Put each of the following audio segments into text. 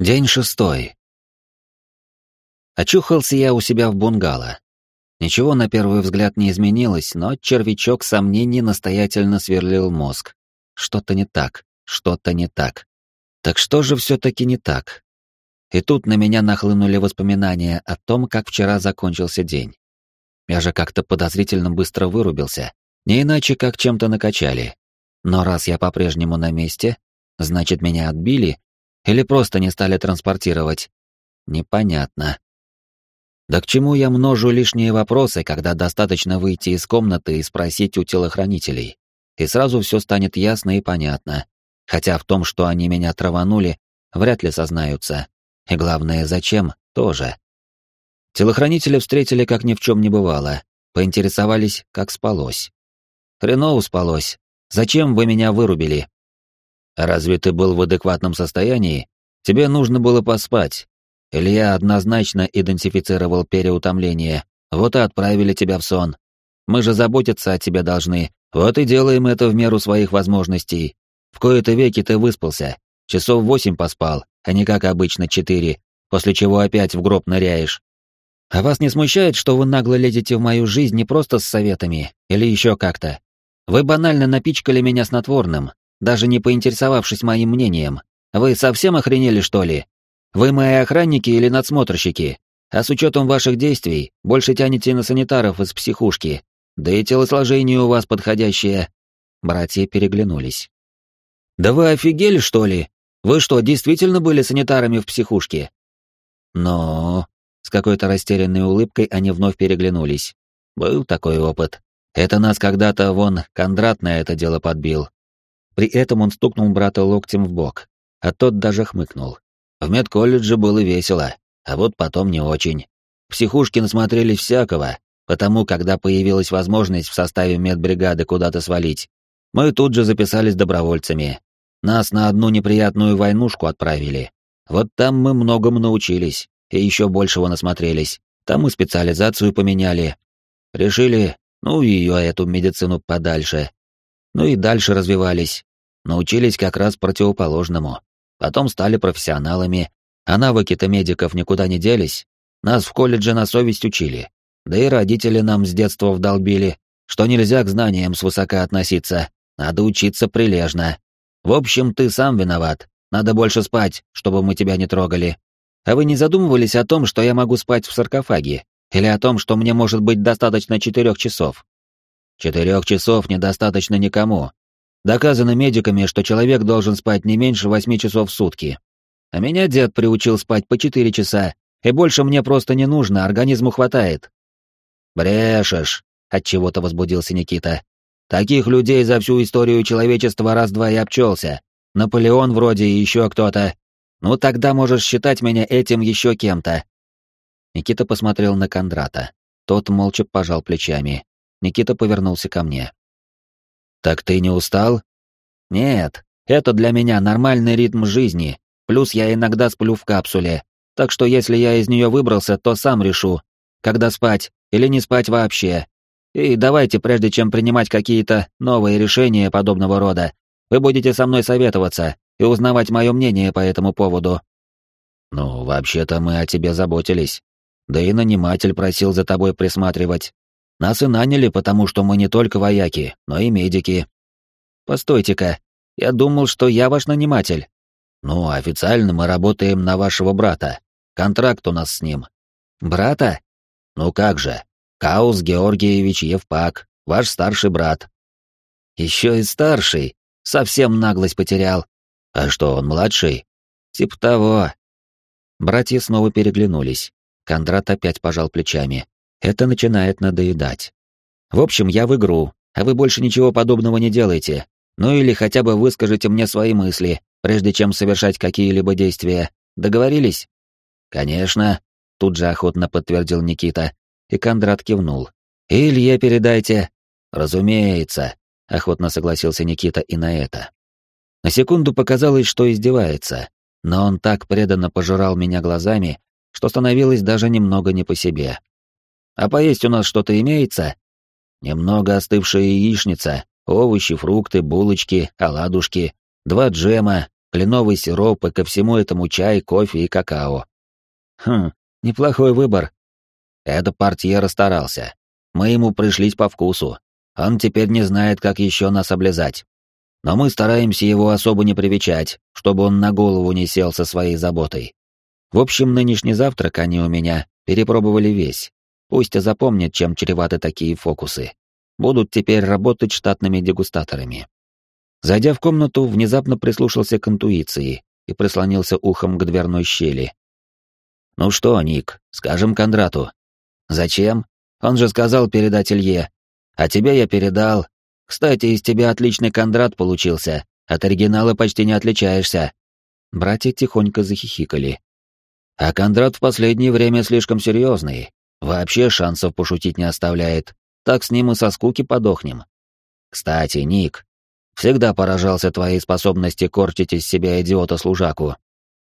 День шестой. Очухался я у себя в бунгало. Ничего на первый взгляд не изменилось, но червячок сомнений настоятельно сверлил мозг. Что-то не так, что-то не так. Так что же все-таки не так? И тут на меня нахлынули воспоминания о том, как вчера закончился день. Я же как-то подозрительно быстро вырубился, не иначе как чем-то накачали. Но раз я по-прежнему на месте, значит меня отбили или просто не стали транспортировать? Непонятно. Да к чему я множу лишние вопросы, когда достаточно выйти из комнаты и спросить у телохранителей? И сразу все станет ясно и понятно. Хотя в том, что они меня траванули, вряд ли сознаются. И главное, зачем, тоже. Телохранители встретили, как ни в чем не бывало. Поинтересовались, как спалось. Хреново спалось. Зачем вы меня вырубили? Разве ты был в адекватном состоянии? Тебе нужно было поспать. Илья однозначно идентифицировал переутомление. Вот и отправили тебя в сон. Мы же заботиться о тебе должны. Вот и делаем это в меру своих возможностей. В кои-то веки ты выспался. Часов восемь поспал, а не как обычно четыре, после чего опять в гроб ныряешь. А вас не смущает, что вы нагло лезете в мою жизнь не просто с советами, или еще как-то? Вы банально напичкали меня снотворным, даже не поинтересовавшись моим мнением. Вы совсем охренели, что ли? Вы мои охранники или надсмотрщики? А с учетом ваших действий, больше тянете на санитаров из психушки. Да и телосложение у вас подходящее. Братья переглянулись. Да вы офигели, что ли? Вы что, действительно были санитарами в психушке? Но... С какой-то растерянной улыбкой они вновь переглянулись. Был такой опыт. Это нас когда-то вон Кондрат на это дело подбил. При этом он стукнул брата локтем в бок, а тот даже хмыкнул. В медколледже было весело, а вот потом не очень. Психушки насмотрелись всякого, потому когда появилась возможность в составе медбригады куда-то свалить, мы тут же записались добровольцами. Нас на одну неприятную войнушку отправили. Вот там мы многому научились, и еще большего насмотрелись. Там мы специализацию поменяли. Решили, ну ее эту медицину подальше. Ну и дальше развивались. Научились как раз противоположному. Потом стали профессионалами, а навыки-то медиков никуда не делись. Нас в колледже на совесть учили. Да и родители нам с детства вдолбили, что нельзя к знаниям свысока относиться, надо учиться прилежно. В общем, ты сам виноват. Надо больше спать, чтобы мы тебя не трогали. А вы не задумывались о том, что я могу спать в саркофаге? Или о том, что мне может быть достаточно четырех часов? Четырех часов недостаточно никому. Доказано медиками, что человек должен спать не меньше восьми часов в сутки. А меня дед приучил спать по четыре часа, и больше мне просто не нужно, организму хватает. Брешешь, отчего-то возбудился Никита. Таких людей за всю историю человечества раз-два и обчелся. Наполеон вроде и еще кто-то. Ну тогда можешь считать меня этим еще кем-то. Никита посмотрел на Кондрата. Тот молча пожал плечами. Никита повернулся ко мне. «Так ты не устал?» «Нет, это для меня нормальный ритм жизни, плюс я иногда сплю в капсуле, так что если я из нее выбрался, то сам решу, когда спать или не спать вообще. И давайте, прежде чем принимать какие-то новые решения подобного рода, вы будете со мной советоваться и узнавать мое мнение по этому поводу». «Ну, вообще-то мы о тебе заботились. Да и наниматель просил за тобой присматривать. Нас и наняли, потому что мы не только вояки, но и медики. Постойте-ка, я думал, что я ваш наниматель. Ну, официально мы работаем на вашего брата. Контракт у нас с ним. Брата? Ну как же, Каус Георгиевич Евпак, ваш старший брат. Еще и старший, совсем наглость потерял. А что, он младший? Тип того. Братья снова переглянулись. Кондрат опять пожал плечами. Это начинает надоедать. В общем, я в игру, а вы больше ничего подобного не делаете. Ну или хотя бы выскажите мне свои мысли, прежде чем совершать какие-либо действия. Договорились? Конечно, тут же охотно подтвердил Никита, и Кондрат кивнул. Илье передайте. Разумеется, охотно согласился Никита и на это. На секунду показалось, что издевается, но он так преданно пожирал меня глазами, что становилось даже немного не по себе. А поесть у нас что-то имеется? Немного остывшая яичница, овощи, фрукты, булочки, оладушки, два джема, кленовый сироп и ко всему этому чай, кофе и какао. Хм, неплохой выбор. Это портье расстарался. Мы ему пришлись по вкусу. Он теперь не знает, как еще нас облизать. Но мы стараемся его особо не привечать, чтобы он на голову не сел со своей заботой. В общем, нынешний завтрак они у меня перепробовали весь. Пусть и запомнят, чем чреваты такие фокусы. Будут теперь работать штатными дегустаторами. Зайдя в комнату, внезапно прислушался к интуиции и прислонился ухом к дверной щели. «Ну что, Ник, скажем Кондрату». «Зачем? Он же сказал передать Илье. А тебе я передал. Кстати, из тебя отличный Кондрат получился. От оригинала почти не отличаешься». Братья тихонько захихикали. «А Кондрат в последнее время слишком серьезный. Вообще шансов пошутить не оставляет. Так с ним и со скуки подохнем. Кстати, Ник, всегда поражался твоей способности корчить из себя идиота-служаку.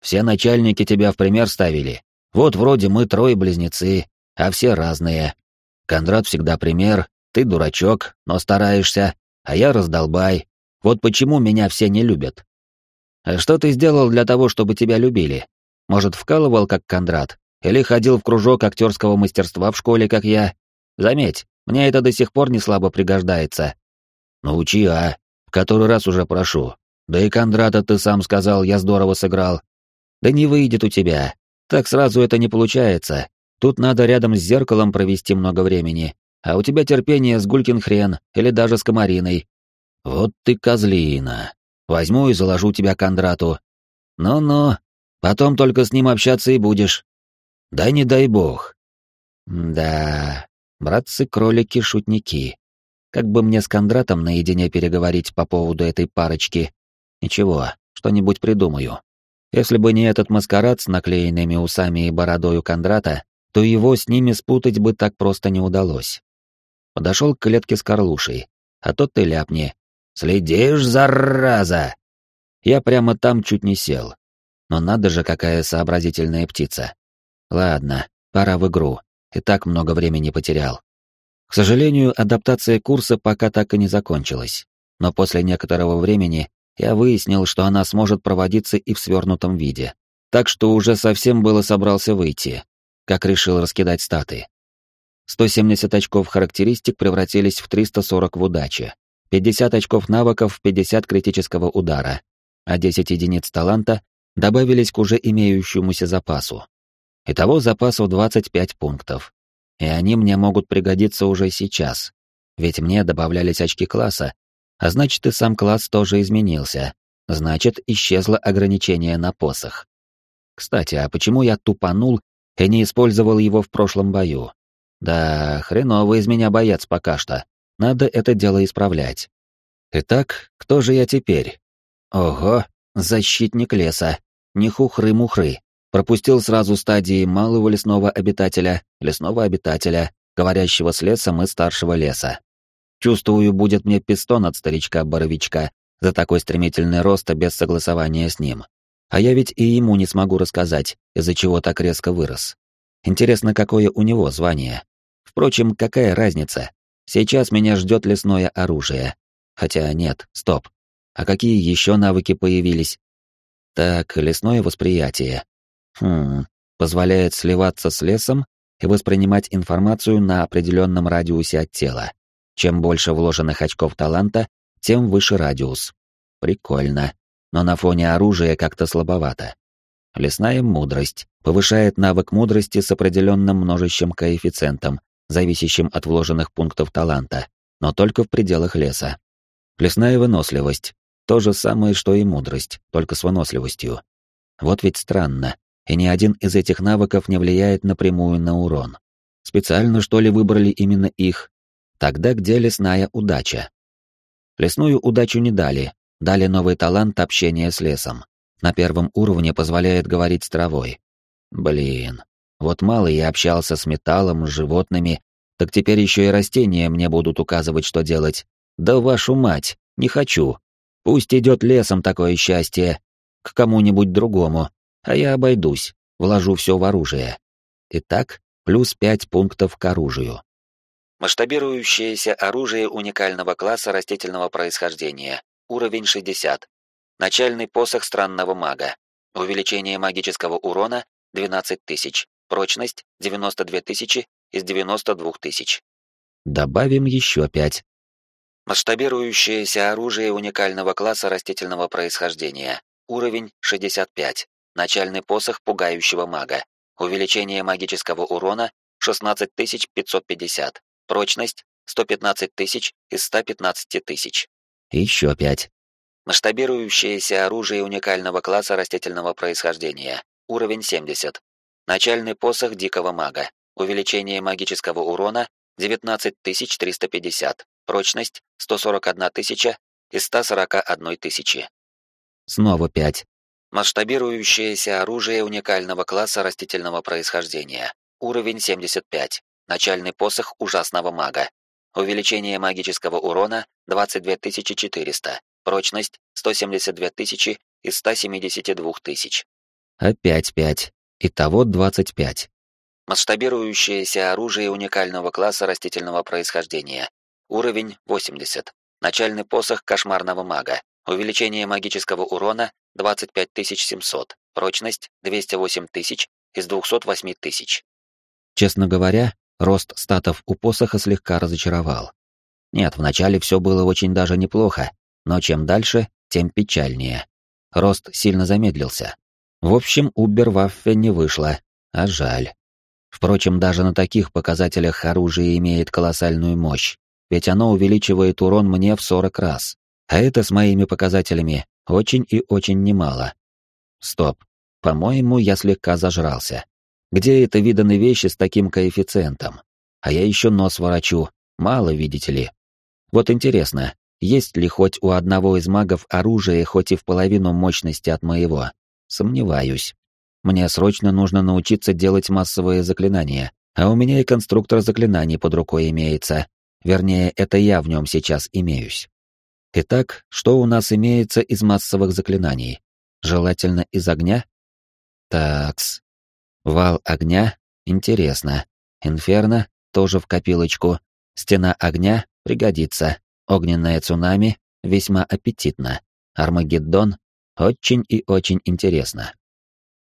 Все начальники тебя в пример ставили. Вот вроде мы трое-близнецы, а все разные. Кондрат всегда пример, ты дурачок, но стараешься, а я раздолбай. Вот почему меня все не любят. А что ты сделал для того, чтобы тебя любили? Может, вкалывал, как Кондрат? Или ходил в кружок актерского мастерства в школе, как я? Заметь, мне это до сих пор не слабо пригождается. Научи, а? В который раз уже прошу. Да и Кондрата ты сам сказал, я здорово сыграл. Да не выйдет у тебя. Так сразу это не получается. Тут надо рядом с зеркалом провести много времени. А у тебя терпение с гулькин хрен или даже с комариной. Вот ты козлина. Возьму и заложу тебя Кондрату. Ну-ну, потом только с ним общаться и будешь. Да не дай бог. Да, Братцы-кролики-шутники. Как бы мне с Кондратом наедине переговорить по поводу этой парочки? Ничего, что-нибудь придумаю. Если бы не этот маскарад с наклеенными усами и бородой у Кондрата, то его с ними спутать бы так просто не удалось. Подошел к клетке с Карлушей, а тот ты ляпни. «Следишь, зараза!» Я прямо там чуть не сел. Но надо же, какая сообразительная птица. Ладно, пора в игру и так много времени потерял. К сожалению, адаптация курса пока так и не закончилась, но после некоторого времени я выяснил, что она сможет проводиться и в свернутом виде. Так что уже совсем было собрался выйти, как решил раскидать статы. 170 очков характеристик превратились в 340 в удаче, 50 очков навыков в 50 критического удара, а 10 единиц таланта добавились к уже имеющемуся запасу. Итого запасу 25 пунктов. И они мне могут пригодиться уже сейчас. Ведь мне добавлялись очки класса, а значит и сам класс тоже изменился. Значит, исчезло ограничение на посох. Кстати, а почему я тупанул и не использовал его в прошлом бою? Да, хреново из меня боец пока что. Надо это дело исправлять. Итак, кто же я теперь? Ого, защитник леса. Не хухры-мухры пропустил сразу стадии малого лесного обитателя, лесного обитателя, говорящего с лесом и старшего леса. Чувствую, будет мне пистон от старичка-боровичка за такой стремительный рост без согласования с ним. А я ведь и ему не смогу рассказать, из-за чего так резко вырос. Интересно, какое у него звание. Впрочем, какая разница? Сейчас меня ждет лесное оружие. Хотя нет, стоп. А какие еще навыки появились? Так, лесное восприятие. Хм, позволяет сливаться с лесом и воспринимать информацию на определенном радиусе от тела. Чем больше вложенных очков таланта, тем выше радиус. Прикольно, но на фоне оружия как-то слабовато. Лесная мудрость повышает навык мудрости с определенным множащим коэффициентом, зависящим от вложенных пунктов таланта, но только в пределах леса. Лесная выносливость — то же самое, что и мудрость, только с выносливостью. Вот ведь странно и ни один из этих навыков не влияет напрямую на урон. Специально, что ли, выбрали именно их? Тогда где лесная удача? Лесную удачу не дали, дали новый талант общения с лесом. На первом уровне позволяет говорить с травой. Блин, вот мало я общался с металлом, с животными, так теперь еще и растения мне будут указывать, что делать. Да вашу мать, не хочу. Пусть идет лесом такое счастье, к кому-нибудь другому, а я обойдусь, вложу все в оружие. Итак, плюс пять пунктов к оружию. Масштабирующееся оружие уникального класса растительного происхождения. Уровень 60. Начальный посох странного мага. Увеличение магического урона 12 тысяч. Прочность 92 тысячи из 92 тысяч. Добавим еще 5. Масштабирующееся оружие уникального класса растительного происхождения. Уровень 65. Начальный посох пугающего мага. Увеличение магического урона 16550. Прочность 115 тысяч из 115 тысяч. Еще 5. Масштабирующееся оружие уникального класса растительного происхождения. Уровень 70. Начальный посох дикого мага. Увеличение магического урона 19350. Прочность 141 тысяча из 141 тысячи. Снова 5. Масштабирующееся оружие уникального класса растительного происхождения. Уровень 75. Начальный посох ужасного мага. Увеличение магического урона 22400. Прочность 172 тысячи из 172 тысяч. Опять 5. Итого 25. Масштабирующееся оружие уникального класса растительного происхождения. Уровень 80. Начальный посох кошмарного мага. Увеличение магического урона 25700. Прочность 208 тысяч из 208 тысяч. Честно говоря, рост статов у посоха слегка разочаровал. Нет, вначале все было очень даже неплохо, но чем дальше, тем печальнее. Рост сильно замедлился. В общем, Уберваффе не вышло, а жаль. Впрочем, даже на таких показателях оружие имеет колоссальную мощь, ведь оно увеличивает урон мне в 40 раз. А это с моими показателями очень и очень немало. Стоп. По-моему, я слегка зажрался. Где это виданы вещи с таким коэффициентом? А я еще нос ворочу. Мало, видите ли. Вот интересно, есть ли хоть у одного из магов оружие хоть и в половину мощности от моего? Сомневаюсь. Мне срочно нужно научиться делать массовые заклинания, а у меня и конструктор заклинаний под рукой имеется. Вернее, это я в нем сейчас имеюсь. Итак, что у нас имеется из массовых заклинаний? Желательно из огня? Такс. Вал огня? Интересно. Инферно? Тоже в копилочку. Стена огня? Пригодится. Огненное цунами? Весьма аппетитно. Армагеддон? Очень и очень интересно.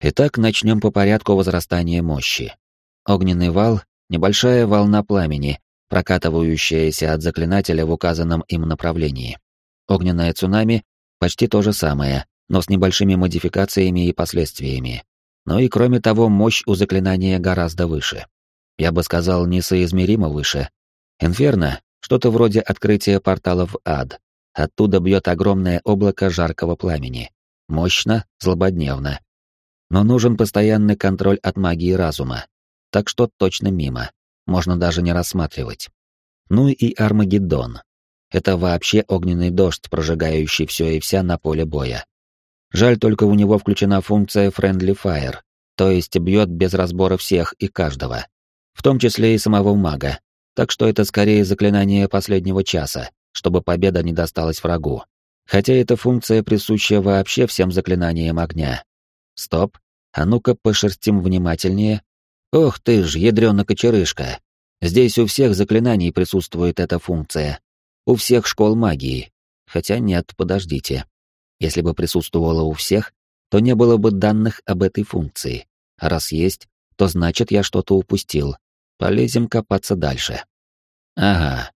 Итак, начнем по порядку возрастания мощи. Огненный вал — небольшая волна пламени, прокатывающаяся от заклинателя в указанном им направлении. Огненное цунами — почти то же самое, но с небольшими модификациями и последствиями. Ну и кроме того, мощь у заклинания гораздо выше. Я бы сказал, несоизмеримо выше. Инферно — что-то вроде открытия портала в ад, Оттуда бьет огромное облако жаркого пламени. Мощно, злободневно. Но нужен постоянный контроль от магии разума. Так что точно мимо. Можно даже не рассматривать. Ну и Армагеддон. Это вообще огненный дождь, прожигающий все и вся на поле боя. Жаль только у него включена функция Friendly Fire, то есть бьет без разбора всех и каждого. В том числе и самого мага. Так что это скорее заклинание последнего часа, чтобы победа не досталась врагу. Хотя эта функция присуща вообще всем заклинаниям огня. Стоп. А ну-ка пошерстим внимательнее. Ох ты ж, ядрёна кочерышка. Здесь у всех заклинаний присутствует эта функция. У всех школ магии. Хотя нет, подождите. Если бы присутствовала у всех, то не было бы данных об этой функции. А раз есть, то значит я что-то упустил. Полезем копаться дальше. Ага,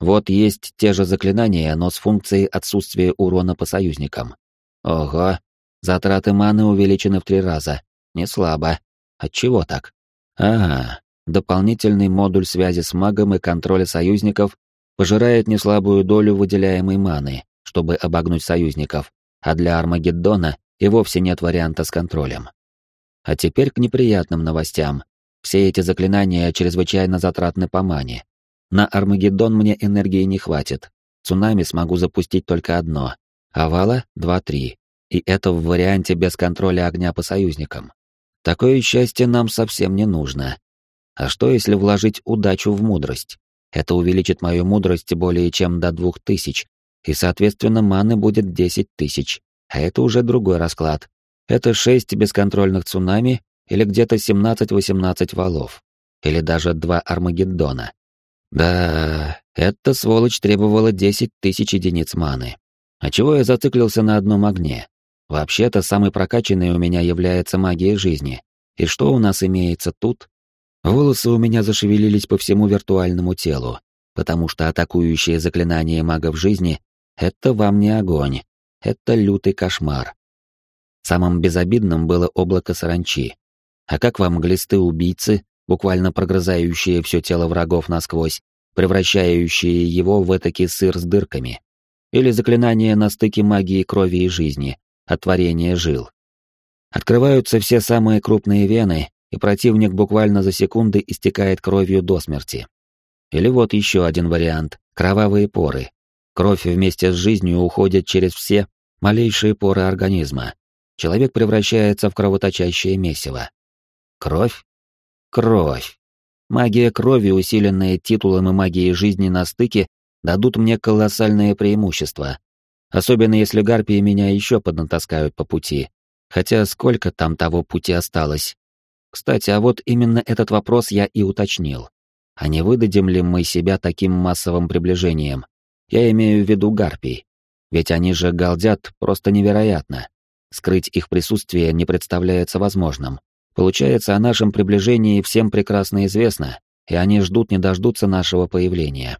вот есть те же заклинания, но с функцией отсутствия урона по союзникам. Ого, затраты маны увеличены в три раза. Не слабо. Отчего так? Ага, дополнительный модуль связи с магом и контроля союзников пожирает неслабую долю выделяемой маны, чтобы обогнуть союзников, а для Армагеддона и вовсе нет варианта с контролем. А теперь к неприятным новостям. Все эти заклинания чрезвычайно затратны по мане, на Армагеддон мне энергии не хватит. Цунами смогу запустить только одно. Овала — два-три. И это в варианте без контроля огня по союзникам. Такое счастье нам совсем не нужно. А что, если вложить удачу в мудрость? Это увеличит мою мудрость более чем до двух тысяч, и, соответственно, маны будет десять тысяч. А это уже другой расклад. Это шесть бесконтрольных цунами или где-то семнадцать-восемнадцать валов. Или даже два Армагеддона. Да, эта сволочь требовала 10 тысяч единиц маны. А чего я зациклился на одном огне? Вообще-то самый прокачанный у меня является магия жизни. И что у нас имеется тут? Волосы у меня зашевелились по всему виртуальному телу, потому что атакующее заклинание магов жизни — это вам не огонь, это лютый кошмар. Самым безобидным было облако саранчи. А как вам глисты-убийцы, буквально прогрызающие все тело врагов насквозь, превращающие его в этакий сыр с дырками? Или заклинание на стыке магии крови и жизни, отворение жил? Открываются все самые крупные вены, и противник буквально за секунды истекает кровью до смерти. Или вот еще один вариант — кровавые поры. Кровь вместе с жизнью уходит через все малейшие поры организма. Человек превращается в кровоточащее месиво. Кровь? Кровь. Магия крови, усиленная титулом и магией жизни на стыке, дадут мне колоссальное преимущество. Особенно если гарпии меня еще поднатаскают по пути. Хотя сколько там того пути осталось? Кстати, а вот именно этот вопрос я и уточнил. А не выдадим ли мы себя таким массовым приближением? Я имею в виду гарпий. Ведь они же галдят просто невероятно. Скрыть их присутствие не представляется возможным. Получается, о нашем приближении всем прекрасно известно, и они ждут не дождутся нашего появления.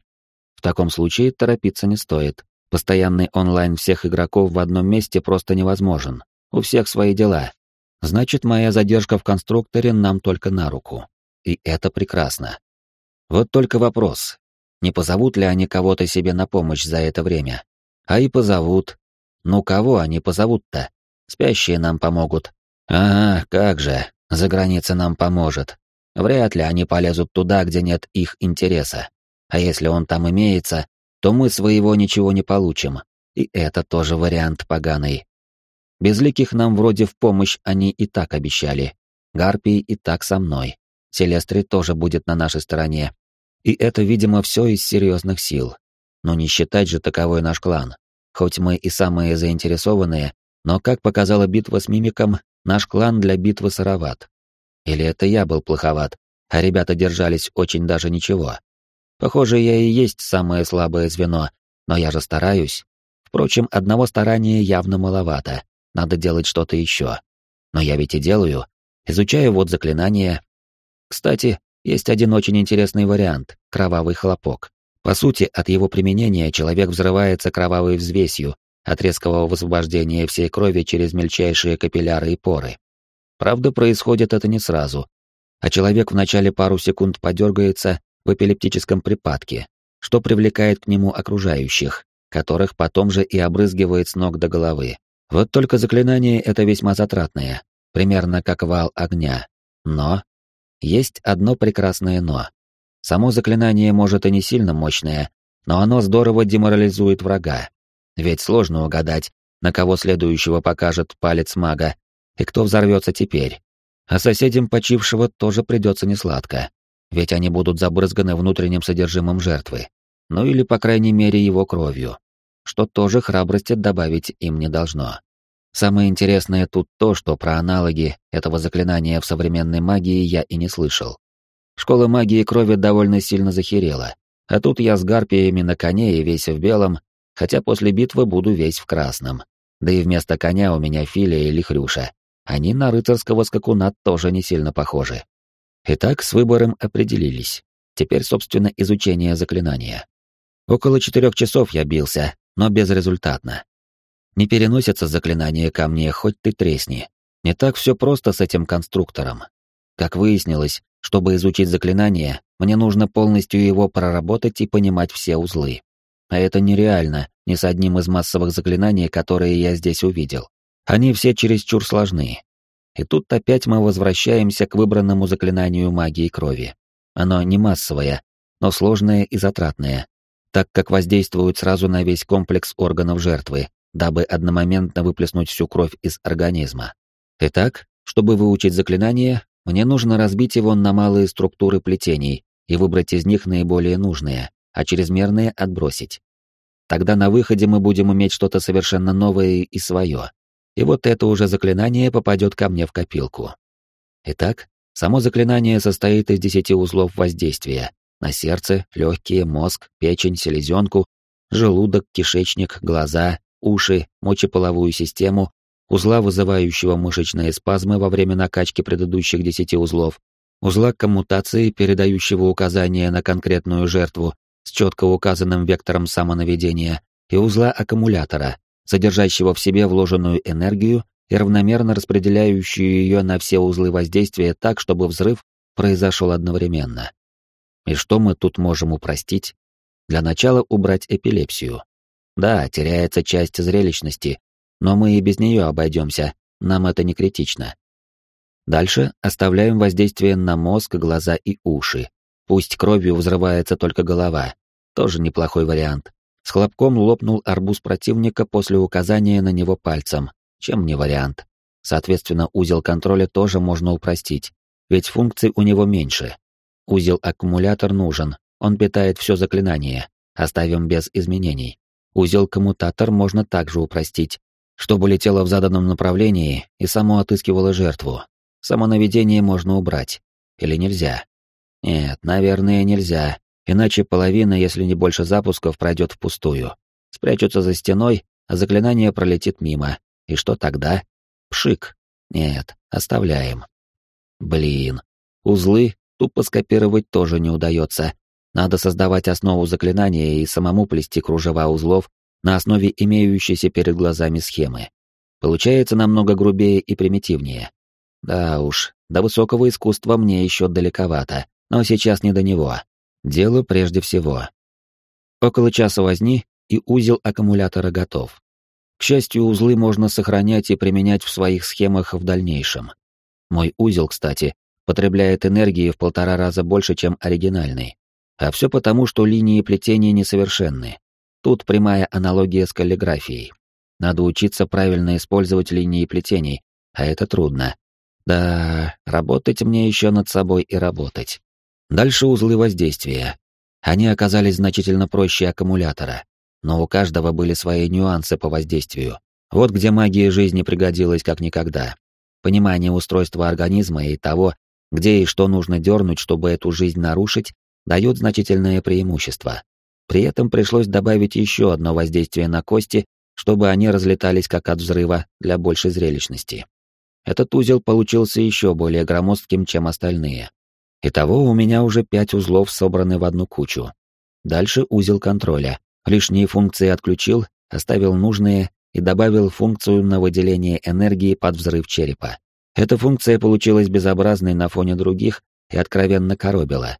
В таком случае торопиться не стоит. Постоянный онлайн всех игроков в одном месте просто невозможен. У всех свои дела. Значит, моя задержка в конструкторе нам только на руку. И это прекрасно. Вот только вопрос. Не позовут ли они кого-то себе на помощь за это время? А и позовут. Ну кого они позовут-то? Спящие нам помогут. Ага, как же, за граница нам поможет. Вряд ли они полезут туда, где нет их интереса. А если он там имеется, то мы своего ничего не получим. И это тоже вариант поганый. Безликих нам вроде в помощь они и так обещали. Гарпий и так со мной. Селестри тоже будет на нашей стороне. И это, видимо, все из серьезных сил. Но не считать же таковой наш клан. Хоть мы и самые заинтересованные, но, как показала битва с мимиком, наш клан для битвы сыроват. Или это я был плоховат, а ребята держались очень даже ничего. Похоже, я и есть самое слабое звено, но я же стараюсь. Впрочем, одного старания явно маловато надо делать что-то еще. Но я ведь и делаю. Изучаю вот заклинания. Кстати, есть один очень интересный вариант — кровавый хлопок. По сути, от его применения человек взрывается кровавой взвесью от резкого высвобождения всей крови через мельчайшие капилляры и поры. Правда, происходит это не сразу, а человек вначале пару секунд подергается в эпилептическом припадке, что привлекает к нему окружающих, которых потом же и обрызгивает с ног до головы. Вот только заклинание это весьма затратное, примерно как вал огня. Но есть одно прекрасное но. Само заклинание может и не сильно мощное, но оно здорово деморализует врага. Ведь сложно угадать, на кого следующего покажет палец мага, и кто взорвется теперь. А соседям почившего тоже придется несладко, ведь они будут забрызганы внутренним содержимым жертвы, ну или, по крайней мере, его кровью что тоже храбрости добавить им не должно. Самое интересное тут то, что про аналоги этого заклинания в современной магии я и не слышал. Школа магии крови довольно сильно захерела, а тут я с гарпиями на коне и весь в белом, хотя после битвы буду весь в красном. Да и вместо коня у меня Филия или Хрюша. Они на рыцарского скакуна тоже не сильно похожи. Итак, с выбором определились. Теперь, собственно, изучение заклинания. Около четырех часов я бился, но безрезультатно. Не переносятся заклинания ко мне, хоть ты тресни. Не так все просто с этим конструктором. Как выяснилось, чтобы изучить заклинание, мне нужно полностью его проработать и понимать все узлы. А это нереально ни с одним из массовых заклинаний, которые я здесь увидел. Они все чересчур сложны. И тут опять мы возвращаемся к выбранному заклинанию магии крови. Оно не массовое, но сложное и затратное, так как воздействуют сразу на весь комплекс органов жертвы, дабы одномоментно выплеснуть всю кровь из организма. Итак, чтобы выучить заклинание, мне нужно разбить его на малые структуры плетений и выбрать из них наиболее нужные, а чрезмерные отбросить. Тогда на выходе мы будем иметь что-то совершенно новое и свое. И вот это уже заклинание попадет ко мне в копилку. Итак, само заклинание состоит из десяти узлов воздействия, на сердце, легкие, мозг, печень, селезенку, желудок, кишечник, глаза, уши, мочеполовую систему, узла, вызывающего мышечные спазмы во время накачки предыдущих десяти узлов, узла коммутации, передающего указания на конкретную жертву с четко указанным вектором самонаведения, и узла аккумулятора, содержащего в себе вложенную энергию и равномерно распределяющую ее на все узлы воздействия так, чтобы взрыв произошел одновременно. И что мы тут можем упростить? Для начала убрать эпилепсию. Да, теряется часть зрелищности, но мы и без нее обойдемся, нам это не критично. Дальше оставляем воздействие на мозг, глаза и уши. Пусть кровью взрывается только голова. Тоже неплохой вариант. С хлопком лопнул арбуз противника после указания на него пальцем. Чем не вариант? Соответственно, узел контроля тоже можно упростить, ведь функций у него меньше. Узел-аккумулятор нужен, он питает все заклинание, оставим без изменений. Узел-коммутатор можно также упростить, чтобы летело в заданном направлении и само отыскивало жертву. Само наведение можно убрать. Или нельзя? Нет, наверное, нельзя, иначе половина, если не больше запусков, пройдет впустую. Спрячутся за стеной, а заклинание пролетит мимо. И что тогда? Пшик. Нет, оставляем. Блин. Узлы тупо скопировать тоже не удается. Надо создавать основу заклинания и самому плести кружева узлов на основе имеющейся перед глазами схемы. Получается намного грубее и примитивнее. Да уж, до высокого искусства мне еще далековато, но сейчас не до него. Дело прежде всего. Около часа возни, и узел аккумулятора готов. К счастью, узлы можно сохранять и применять в своих схемах в дальнейшем. Мой узел, кстати, потребляет энергии в полтора раза больше, чем оригинальный. А все потому, что линии плетения несовершенны. Тут прямая аналогия с каллиграфией. Надо учиться правильно использовать линии плетений, а это трудно. Да, работать мне еще над собой и работать. Дальше узлы воздействия. Они оказались значительно проще аккумулятора, но у каждого были свои нюансы по воздействию. Вот где магия жизни пригодилась как никогда. Понимание устройства организма и того, где и что нужно дернуть, чтобы эту жизнь нарушить, дает значительное преимущество. При этом пришлось добавить еще одно воздействие на кости, чтобы они разлетались как от взрыва для большей зрелищности. Этот узел получился еще более громоздким, чем остальные. Итого у меня уже пять узлов собраны в одну кучу. Дальше узел контроля. Лишние функции отключил, оставил нужные и добавил функцию на выделение энергии под взрыв черепа. Эта функция получилась безобразной на фоне других и откровенно коробила.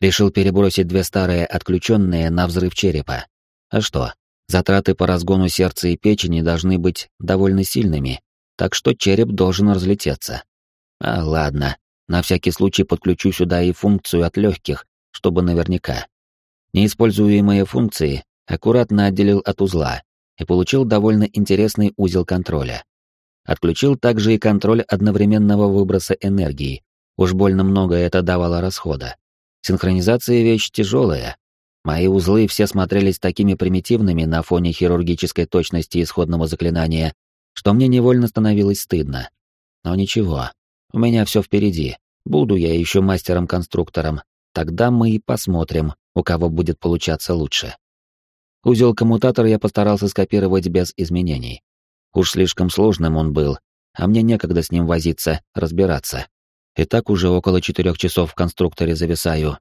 Решил перебросить две старые отключенные на взрыв черепа. А что? Затраты по разгону сердца и печени должны быть довольно сильными, так что череп должен разлететься. А ладно, на всякий случай подключу сюда и функцию от легких, чтобы наверняка. Неиспользуемые функции аккуратно отделил от узла и получил довольно интересный узел контроля. Отключил также и контроль одновременного выброса энергии. Уж больно много это давало расхода. Синхронизация — вещь тяжелая. Мои узлы все смотрелись такими примитивными на фоне хирургической точности исходного заклинания, что мне невольно становилось стыдно. Но ничего, у меня все впереди. Буду я еще мастером-конструктором. Тогда мы и посмотрим, у кого будет получаться лучше. Узел-коммутатор я постарался скопировать без изменений. Уж слишком сложным он был, а мне некогда с ним возиться, разбираться. И так уже около четырех часов в конструкторе зависаю.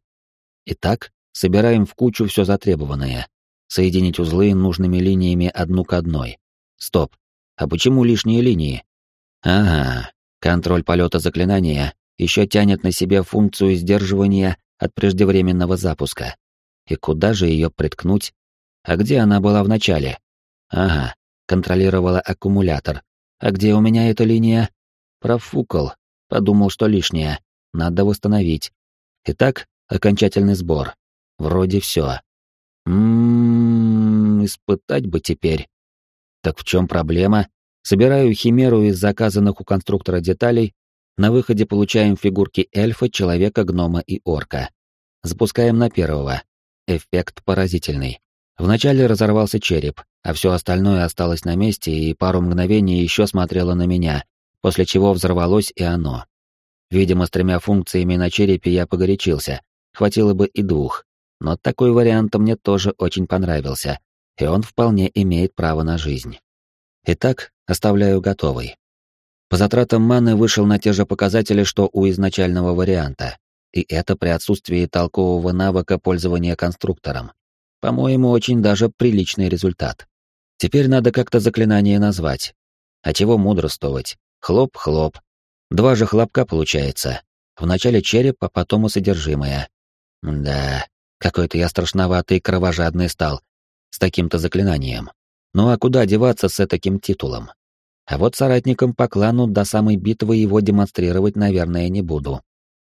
Итак, собираем в кучу все затребованное. Соединить узлы нужными линиями одну к одной. Стоп. А почему лишние линии? Ага, контроль полета заклинания еще тянет на себе функцию сдерживания от преждевременного запуска. И куда же ее приткнуть? А где она была в начале? Ага, контролировала аккумулятор. А где у меня эта линия? Профукал. Подумал, что лишнее. Надо восстановить. Итак, окончательный сбор. Вроде все. Ммм, испытать бы теперь. Так в чем проблема? Собираю химеру из заказанных у конструктора деталей. На выходе получаем фигурки эльфа, человека, гнома и орка. Запускаем на первого. Эффект поразительный. Вначале разорвался череп, а все остальное осталось на месте и пару мгновений еще смотрело на меня, после чего взорвалось и оно. Видимо, с тремя функциями на черепе я погорячился, хватило бы и двух. Но такой вариант мне тоже очень понравился. и он вполне имеет право на жизнь. Итак, оставляю готовый. По затратам маны вышел на те же показатели, что у изначального варианта, и это при отсутствии толкового навыка пользования конструктором. По-моему, очень даже приличный результат. Теперь надо как-то заклинание назвать. А чего мудрствовать? Хлоп-хлоп. Два же хлопка получается. Вначале череп, а потом и содержимое. Да, какой-то я страшноватый и кровожадный стал. С таким-то заклинанием. Ну а куда деваться с таким титулом? А вот соратникам по клану до самой битвы его демонстрировать, наверное, не буду.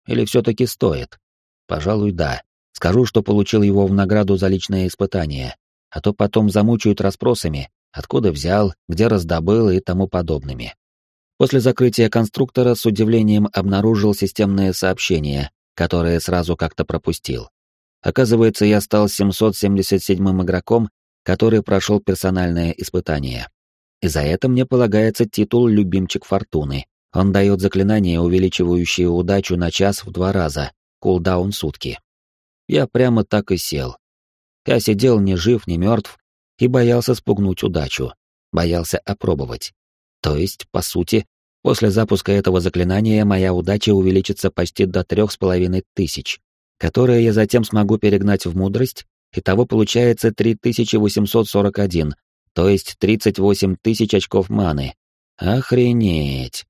Или все-таки стоит? Пожалуй, да. Скажу, что получил его в награду за личное испытание, а то потом замучают расспросами, откуда взял, где раздобыл и тому подобными. После закрытия конструктора с удивлением обнаружил системное сообщение, которое сразу как-то пропустил. Оказывается, я стал 777-м игроком, который прошел персональное испытание. И за это мне полагается титул «Любимчик Фортуны». Он дает заклинание, увеличивающее удачу на час в два раза, кулдаун сутки. Я прямо так и сел. Я сидел ни жив, ни мертв и боялся спугнуть удачу, боялся опробовать. То есть, по сути, после запуска этого заклинания моя удача увеличится почти до трех с половиной тысяч, которые я затем смогу перегнать в мудрость, и того получается 3841, то есть 38 тысяч очков маны. Охренеть!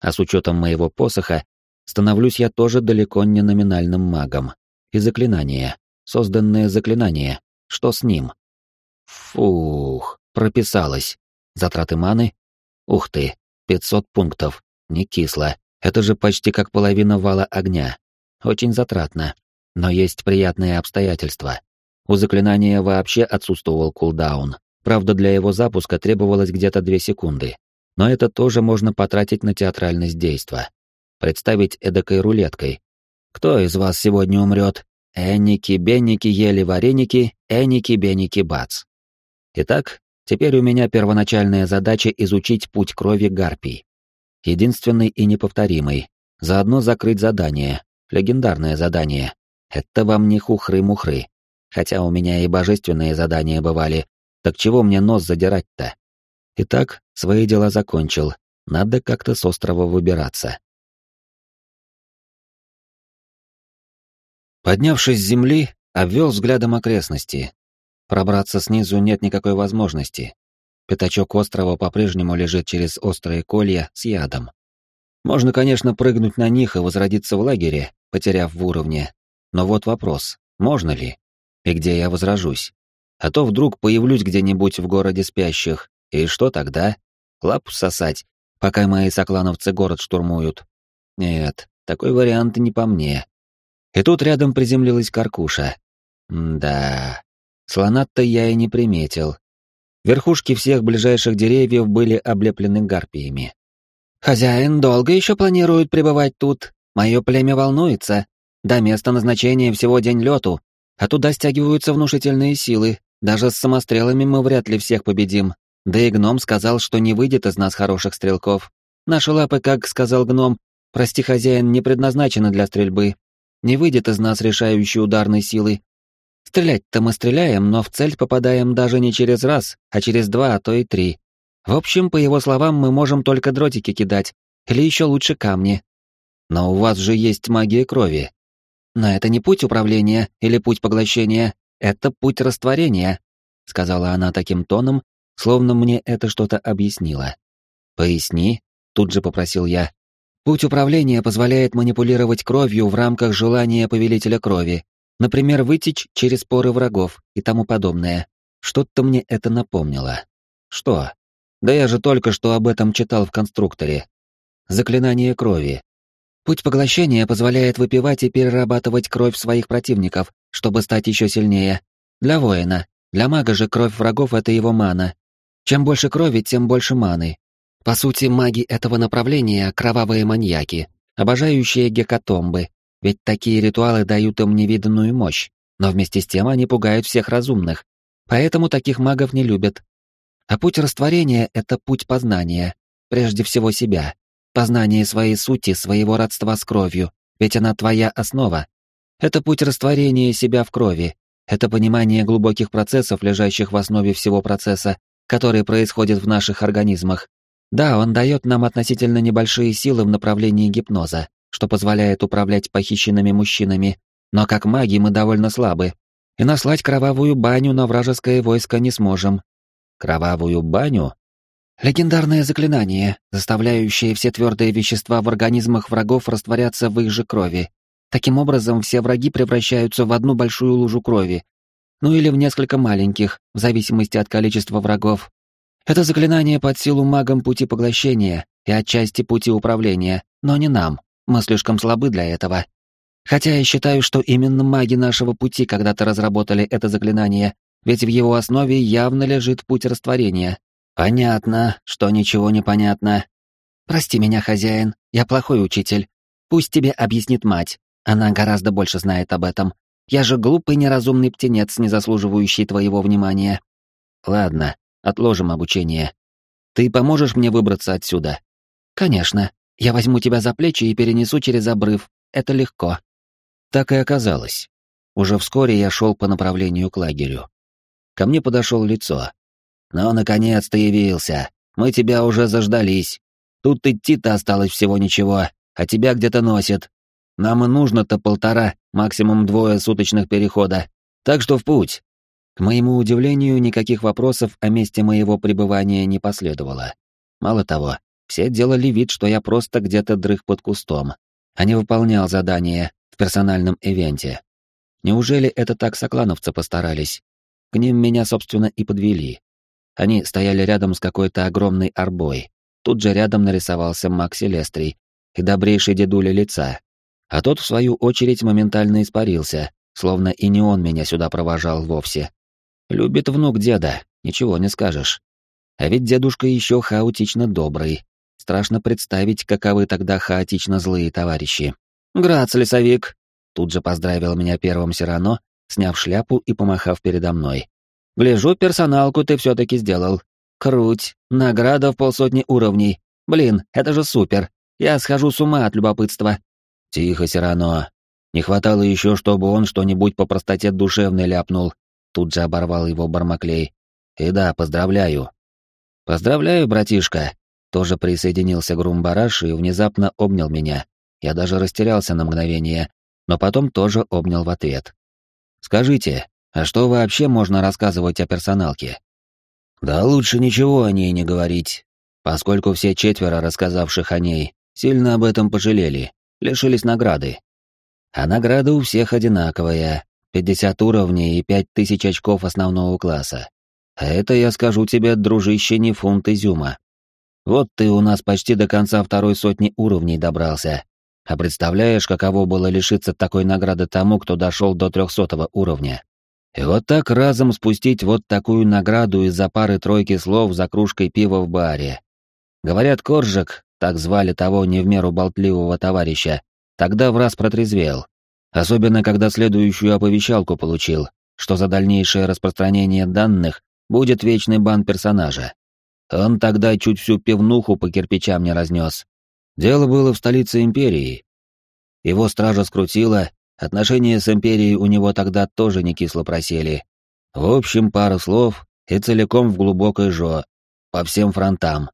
А с учетом моего посоха, становлюсь я тоже далеко не номинальным магом. И заклинание, созданное заклинание, что с ним? Фух, прописалось. Затраты маны? Ух ты, 500 пунктов. Не кисло. Это же почти как половина вала огня. Очень затратно. Но есть приятные обстоятельства. У заклинания вообще отсутствовал кулдаун. Правда, для его запуска требовалось где-то две секунды. Но это тоже можно потратить на театральность действа. Представить эдакой рулеткой. Кто из вас сегодня умрет? Энники-бенники ели вареники, энники-беники бац. Итак, теперь у меня первоначальная задача изучить путь крови гарпий. Единственный и неповторимый. Заодно закрыть задание. Легендарное задание. Это вам не хухры-мухры. Хотя у меня и божественные задания бывали, так чего мне нос задирать-то? Итак, свои дела закончил. Надо как-то с острова выбираться. Поднявшись с земли, обвел взглядом окрестности. Пробраться снизу нет никакой возможности. Пятачок острова по-прежнему лежит через острые колья с ядом. Можно, конечно, прыгнуть на них и возродиться в лагере, потеряв в уровне. Но вот вопрос, можно ли? И где я возражусь? А то вдруг появлюсь где-нибудь в городе спящих, и что тогда? Лапу сосать, пока мои соклановцы город штурмуют? Нет, такой вариант не по мне. И тут рядом приземлилась каркуша. Да, слона-то я и не приметил. Верхушки всех ближайших деревьев были облеплены гарпиями. «Хозяин долго еще планирует пребывать тут. Мое племя волнуется. До места назначения всего день лету, а туда стягиваются внушительные силы, даже с самострелами мы вряд ли всех победим. Да и гном сказал, что не выйдет из нас хороших стрелков. Наши лапы, как сказал гном, прости, хозяин, не предназначены для стрельбы. Не выйдет из нас решающей ударной силы. Стрелять-то мы стреляем, но в цель попадаем даже не через раз, а через два, а то и три. В общем, по его словам, мы можем только дротики кидать, или еще лучше камни. Но у вас же есть магия крови. Но это не путь управления или путь поглощения, это путь растворения», — сказала она таким тоном, словно мне это что-то объяснило. «Поясни», — тут же попросил я. «Путь управления позволяет манипулировать кровью в рамках желания повелителя крови, например, вытечь через поры врагов и тому подобное. Что-то мне это напомнило. Что? Да я же только что об этом читал в конструкторе. Заклинание крови. Путь поглощения позволяет выпивать и перерабатывать кровь своих противников, чтобы стать еще сильнее. Для воина. Для мага же кровь врагов — это его мана. Чем больше крови, тем больше маны. По сути, маги этого направления — кровавые маньяки, обожающие гекатомбы, ведь такие ритуалы дают им невиданную мощь, но вместе с тем они пугают всех разумных, поэтому таких магов не любят. А путь растворения — это путь познания, прежде всего себя, познание своей сути, своего родства с кровью, ведь она твоя основа, это путь растворения себя в крови, Это понимание глубоких процессов, лежащих в основе всего процесса, который происходит в наших организмах. Да, он дает нам относительно небольшие силы в направлении гипноза, что позволяет управлять похищенными мужчинами, но как маги мы довольно слабы. И наслать кровавую баню на вражеское войско не сможем. Кровавую баню? Легендарное заклинание, заставляющее все твердые вещества в организмах врагов растворяться в их же крови. Таким образом, все враги превращаются в одну большую лужу крови. Ну или в несколько маленьких, в зависимости от количества врагов. Это заклинание под силу магам пути поглощения и отчасти пути управления, но не нам, мы слишком слабы для этого. Хотя я считаю, что именно маги нашего пути когда-то разработали это заклинание, ведь в его основе явно лежит путь растворения. Понятно, что ничего не понятно. Прости меня, хозяин, я плохой учитель. Пусть тебе объяснит мать, она гораздо больше знает об этом. Я же глупый неразумный птенец, не заслуживающий твоего внимания. Ладно, отложим обучение. Ты поможешь мне выбраться отсюда? Конечно. Я возьму тебя за плечи и перенесу через обрыв. Это легко. Так и оказалось. Уже вскоре я шел по направлению к лагерю. Ко мне подошел лицо. «Ну, наконец-то явился. Мы тебя уже заждались. Тут идти-то осталось всего ничего, а тебя где-то носит. Нам и нужно-то полтора, максимум двое суточных перехода. Так что в путь». К моему удивлению, никаких вопросов о месте моего пребывания не последовало. Мало того, все делали вид, что я просто где-то дрых под кустом, а не выполнял задание в персональном ивенте. Неужели это так соклановцы постарались? К ним меня, собственно, и подвели. Они стояли рядом с какой-то огромной арбой. Тут же рядом нарисовался Макс Селестрий и добрейший дедуля лица. А тот, в свою очередь, моментально испарился, словно и не он меня сюда провожал вовсе. Любит внук деда, ничего не скажешь. А ведь дедушка еще хаотично добрый. Страшно представить, каковы тогда хаотично злые товарищи. «Грац, лесовик!» Тут же поздравил меня первым Сирано, сняв шляпу и помахав передо мной. «Гляжу, персоналку ты все-таки сделал. Круть, награда в полсотни уровней. Блин, это же супер. Я схожу с ума от любопытства». «Тихо, Сирано. Не хватало еще, чтобы он что-нибудь по простоте душевной ляпнул». Тут же оборвал его Бармаклей. «И да, поздравляю». «Поздравляю, братишка». Тоже присоединился Грумбараш и внезапно обнял меня. Я даже растерялся на мгновение, но потом тоже обнял в ответ. Скажите, а что вообще можно рассказывать о персоналке? Да лучше ничего о ней не говорить, поскольку все четверо рассказавших о ней сильно об этом пожалели, лишились награды. А награда у всех одинаковая — 50 уровней и 5000 очков основного класса. А это, я скажу тебе, дружище, не фунт изюма. Вот ты у нас почти до конца второй сотни уровней добрался. А представляешь, каково было лишиться такой награды тому, кто дошел до трехсотого уровня? И вот так разом спустить вот такую награду из-за пары-тройки слов за кружкой пива в баре. Говорят, Коржик, так звали того не в меру болтливого товарища, тогда в раз протрезвел. Особенно, когда следующую оповещалку получил, что за дальнейшее распространение данных будет вечный бан персонажа. Он тогда чуть всю пивнуху по кирпичам не разнес, Дело было в столице империи. Его стража скрутила, отношения с империей у него тогда тоже не кисло просели. В общем, пару слов и целиком в глубокой жо, по всем фронтам.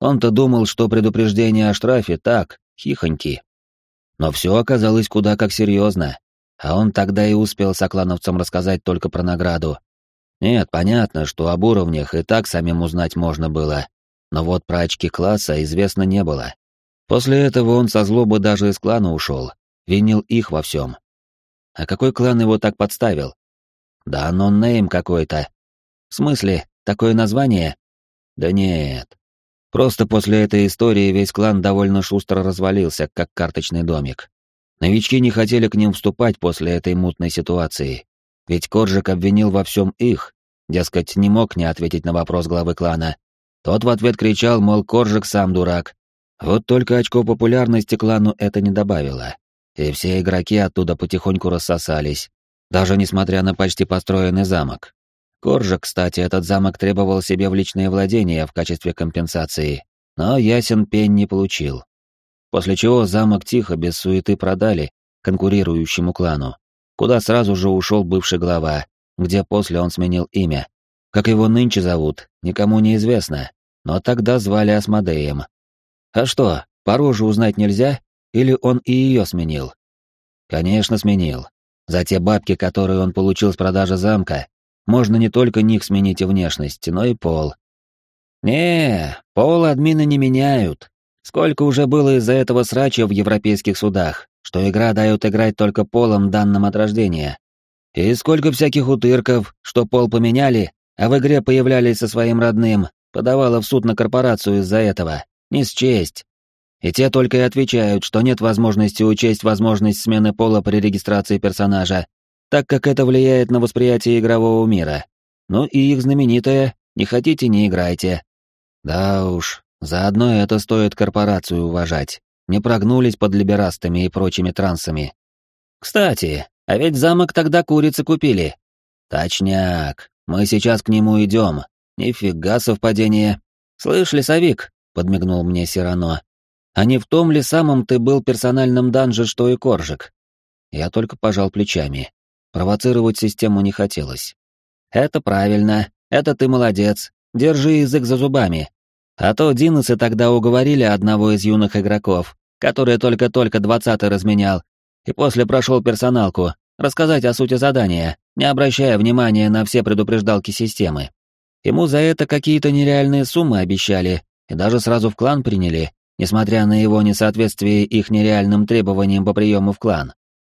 Он-то думал, что предупреждение о штрафе так, хихоньки. Но все оказалось куда как серьезно, а он тогда и успел соклановцам рассказать только про награду. Нет, понятно, что об уровнях и так самим узнать можно было, но вот про очки класса известно не было. После этого он со злобы даже из клана ушел, винил их во всем. А какой клан его так подставил? Да ноннейм какой-то. В смысле, такое название? Да нет. Просто после этой истории весь клан довольно шустро развалился, как карточный домик. Новички не хотели к ним вступать после этой мутной ситуации. Ведь Коржик обвинил во всем их, дескать, не мог не ответить на вопрос главы клана. Тот в ответ кричал, мол, Коржик сам дурак, вот только очко популярности клану это не добавило, и все игроки оттуда потихоньку рассосались, даже несмотря на почти построенный замок. Коржа, кстати, этот замок требовал себе в личное владение в качестве компенсации, но ясен пень не получил. После чего замок тихо, без суеты продали конкурирующему клану. куда сразу же ушел бывший глава, где после он сменил имя. Как его нынче зовут, никому не известно, но тогда звали Асмодеем. А что, по роже узнать нельзя? Или он и ее сменил? Конечно, сменил. За те бабки, которые он получил с продажи замка, можно не только них сменить и внешность, но и пол. Не, пол админы не меняют. Сколько уже было из-за этого срача в европейских судах, что игра дает играть только полом данным от рождения. И сколько всяких утырков, что пол поменяли, а в игре появлялись со своим родным, подавала в суд на корпорацию из-за этого. Не счесть. И те только и отвечают, что нет возможности учесть возможность смены пола при регистрации персонажа, так как это влияет на восприятие игрового мира. Ну и их знаменитое «не хотите, не играйте». Да уж, заодно это стоит корпорацию уважать. Не прогнулись под либерастами и прочими трансами. Кстати, а ведь замок тогда курицы купили. Точняк, мы сейчас к нему идем. Нифига совпадение. Слышь, лесовик, подмигнул мне Сирано, а не в том ли самом ты был персональном данже, что и Коржик? Я только пожал плечами. Провоцировать систему не хотелось. Это правильно, это ты молодец. Держи язык за зубами. А то Диносы тогда уговорили одного из юных игроков, который только-только двадцатый разменял, и после прошел персоналку, рассказать о сути задания, не обращая внимания на все предупреждалки системы. Ему за это какие-то нереальные суммы обещали, и даже сразу в клан приняли, несмотря на его несоответствие их нереальным требованиям по приему в клан.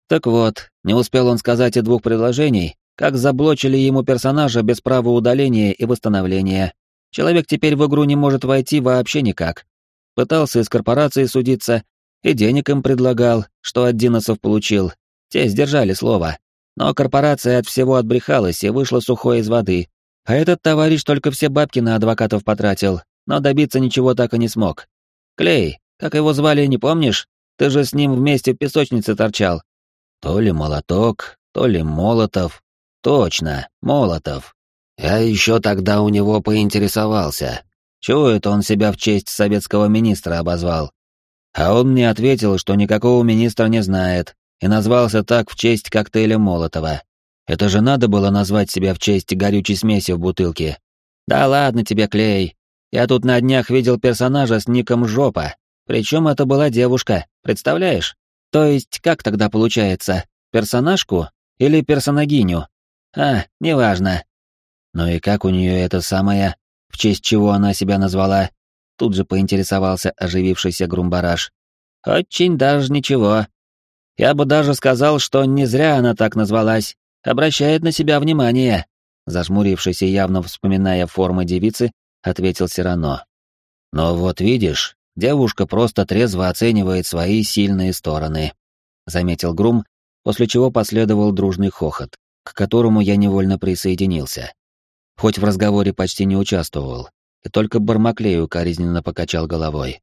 Так вот, не успел он сказать и двух предложений, как заблочили ему персонажа без права удаления и восстановления. Человек теперь в игру не может войти вообще никак. Пытался из корпорации судиться, и денег им предлагал, что от Диносов получил. Те сдержали слово. Но корпорация от всего отбрехалась и вышла сухой из воды. А этот товарищ только все бабки на адвокатов потратил, но добиться ничего так и не смог. Клей, как его звали, не помнишь? Ты же с ним вместе в песочнице торчал. То ли Молоток, то ли Молотов. Точно, Молотов. Я еще тогда у него поинтересовался. Чего это он себя в честь советского министра обозвал? А он мне ответил, что никакого министра не знает, и назвался так в честь коктейля Молотова. Это же надо было назвать себя в честь горючей смеси в бутылке. Да ладно тебе, Клей, я тут на днях видел персонажа с ником Жопа. Причем это была девушка, представляешь? То есть, как тогда получается? Персонажку или персонагиню? А, неважно. Ну и как у нее это самое, в честь чего она себя назвала? Тут же поинтересовался оживившийся грумбараш. Очень даже ничего. Я бы даже сказал, что не зря она так назвалась. Обращает на себя внимание. Зажмурившись и явно вспоминая формы девицы, — ответил Сирано. «Но вот видишь, девушка просто трезво оценивает свои сильные стороны», — заметил Грум, после чего последовал дружный хохот, к которому я невольно присоединился. Хоть в разговоре почти не участвовал, и только Бармаклею укоризненно покачал головой.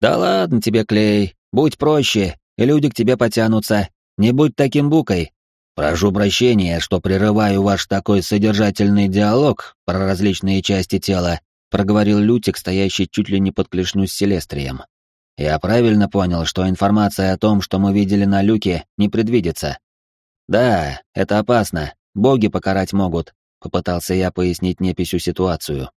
«Да ладно тебе, Клей, будь проще, и люди к тебе потянутся, не будь таким букой. Прошу прощения, что прерываю ваш такой содержательный диалог про различные части тела, проговорил Лютик, стоящий чуть ли не под клешню с Селестрием. Я правильно понял, что информация о том, что мы видели на люке, не предвидится. Да, это опасно. Боги покарать могут, попытался я пояснить неписью ситуацию.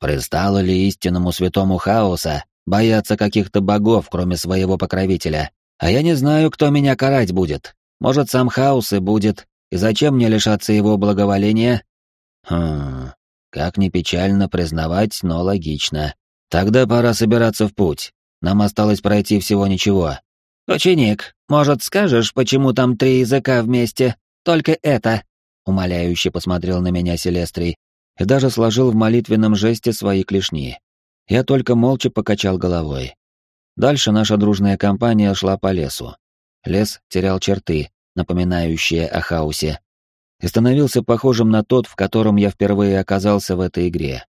Пристало ли истинному святому хаоса бояться каких-то богов, кроме своего покровителя? А я не знаю, кто меня карать будет. Может, сам хаос и будет. И зачем мне лишаться его благоволения? Хм, как ни печально признавать, но логично. Тогда пора собираться в путь. Нам осталось пройти всего ничего. Ученик, может, скажешь, почему там три языка вместе? Только это. Умоляюще посмотрел на меня Селестрий и даже сложил в молитвенном жесте свои клешни. Я только молча покачал головой. Дальше наша дружная компания шла по лесу. Лес терял черты, напоминающие о хаосе, и становился похожим на тот, в котором я впервые оказался в этой игре.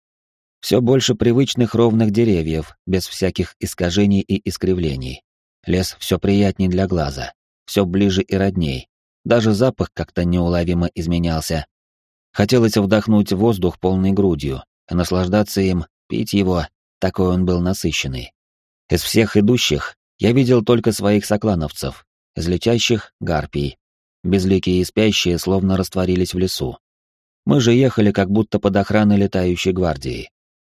Все больше привычных ровных деревьев, без всяких искажений и искривлений. Лес все приятней для глаза, все ближе и родней. Даже запах как-то неуловимо изменялся. Хотелось вдохнуть воздух полной грудью, и наслаждаться им, пить его, такой он был насыщенный. Из всех идущих я видел только своих соклановцев, из летящих — гарпий, безликие и спящие словно растворились в лесу. Мы же ехали как будто под охраной летающей гвардии.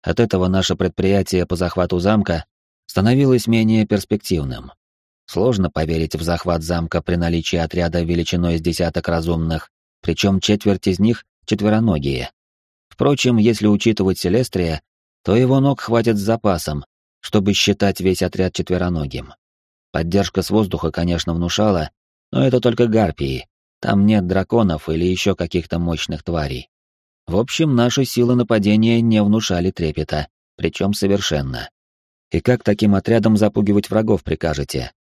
От этого наше предприятие по захвату замка становилось менее перспективным. Сложно поверить в захват замка при наличии отряда величиной с десяток разумных, причем четверть из них — четвероногие. Впрочем, если учитывать Селестрия, то его ног хватит с запасом, чтобы считать весь отряд четвероногим. Поддержка с воздуха, конечно, внушала, но это только гарпии. Там нет драконов или еще каких-то мощных тварей. В общем, наши силы нападения не внушали трепета, причем совершенно. И как таким отрядом запугивать врагов прикажете?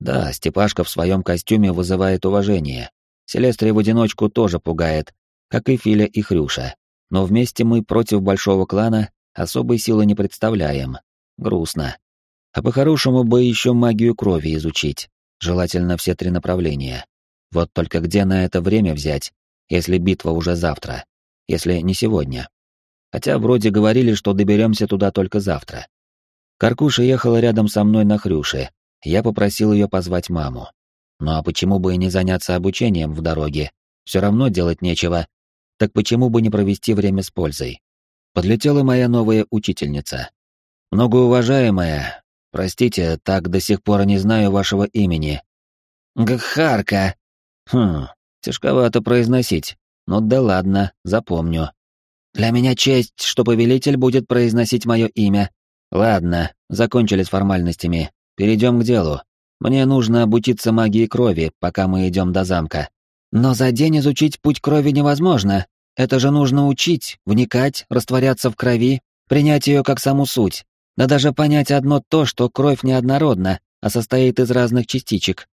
Да, Степашка в своем костюме вызывает уважение. Селестрия в одиночку тоже пугает, как и Филя и Хрюша. Но вместе мы против большого клана особой силы не представляем. Грустно. А по-хорошему бы еще магию крови изучить, желательно все три направления. Вот только где на это время взять, если битва уже завтра, если не сегодня? Хотя вроде говорили, что доберемся туда только завтра. Каркуша ехала рядом со мной на хрюше, я попросил ее позвать маму. Ну а почему бы и не заняться обучением в дороге? Все равно делать нечего. Так почему бы не провести время с пользой? Подлетела моя новая учительница. Многоуважаемая, простите, так до сих пор не знаю вашего имени. Гхарка. Хм, тяжковато произносить. Ну да ладно, запомню. Для меня честь, что повелитель будет произносить мое имя. Ладно, закончили с формальностями. Перейдем к делу. Мне нужно обучиться магии крови, пока мы идем до замка. Но за день изучить путь крови невозможно. Это же нужно учить, вникать, растворяться в крови, принять ее как саму суть. Да даже понять одно то, что кровь неоднородна, а состоит из разных частичек.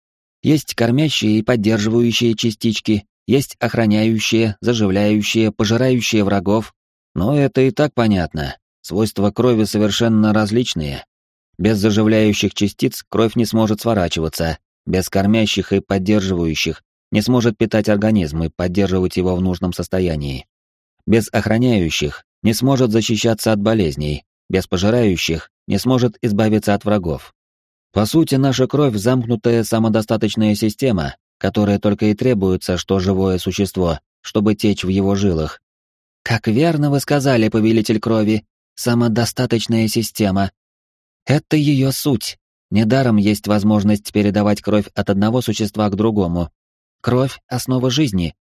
Есть кормящие и поддерживающие частички, есть охраняющие, заживляющие, пожирающие врагов. Но это и так понятно. Свойства крови совершенно различные. Без заживляющих частиц кровь не сможет сворачиваться, без кормящих и поддерживающих не сможет питать организм и поддерживать его в нужном состоянии. Без охраняющих не сможет защищаться от болезней, без пожирающих не сможет избавиться от врагов. По сути, наша кровь — замкнутая самодостаточная система, которая только и требуется, что живое существо, чтобы течь в его жилах. Как верно вы сказали, повелитель крови, самодостаточная система. Это ее суть. Недаром есть возможность передавать кровь от одного существа к другому, Кровь — основа жизни.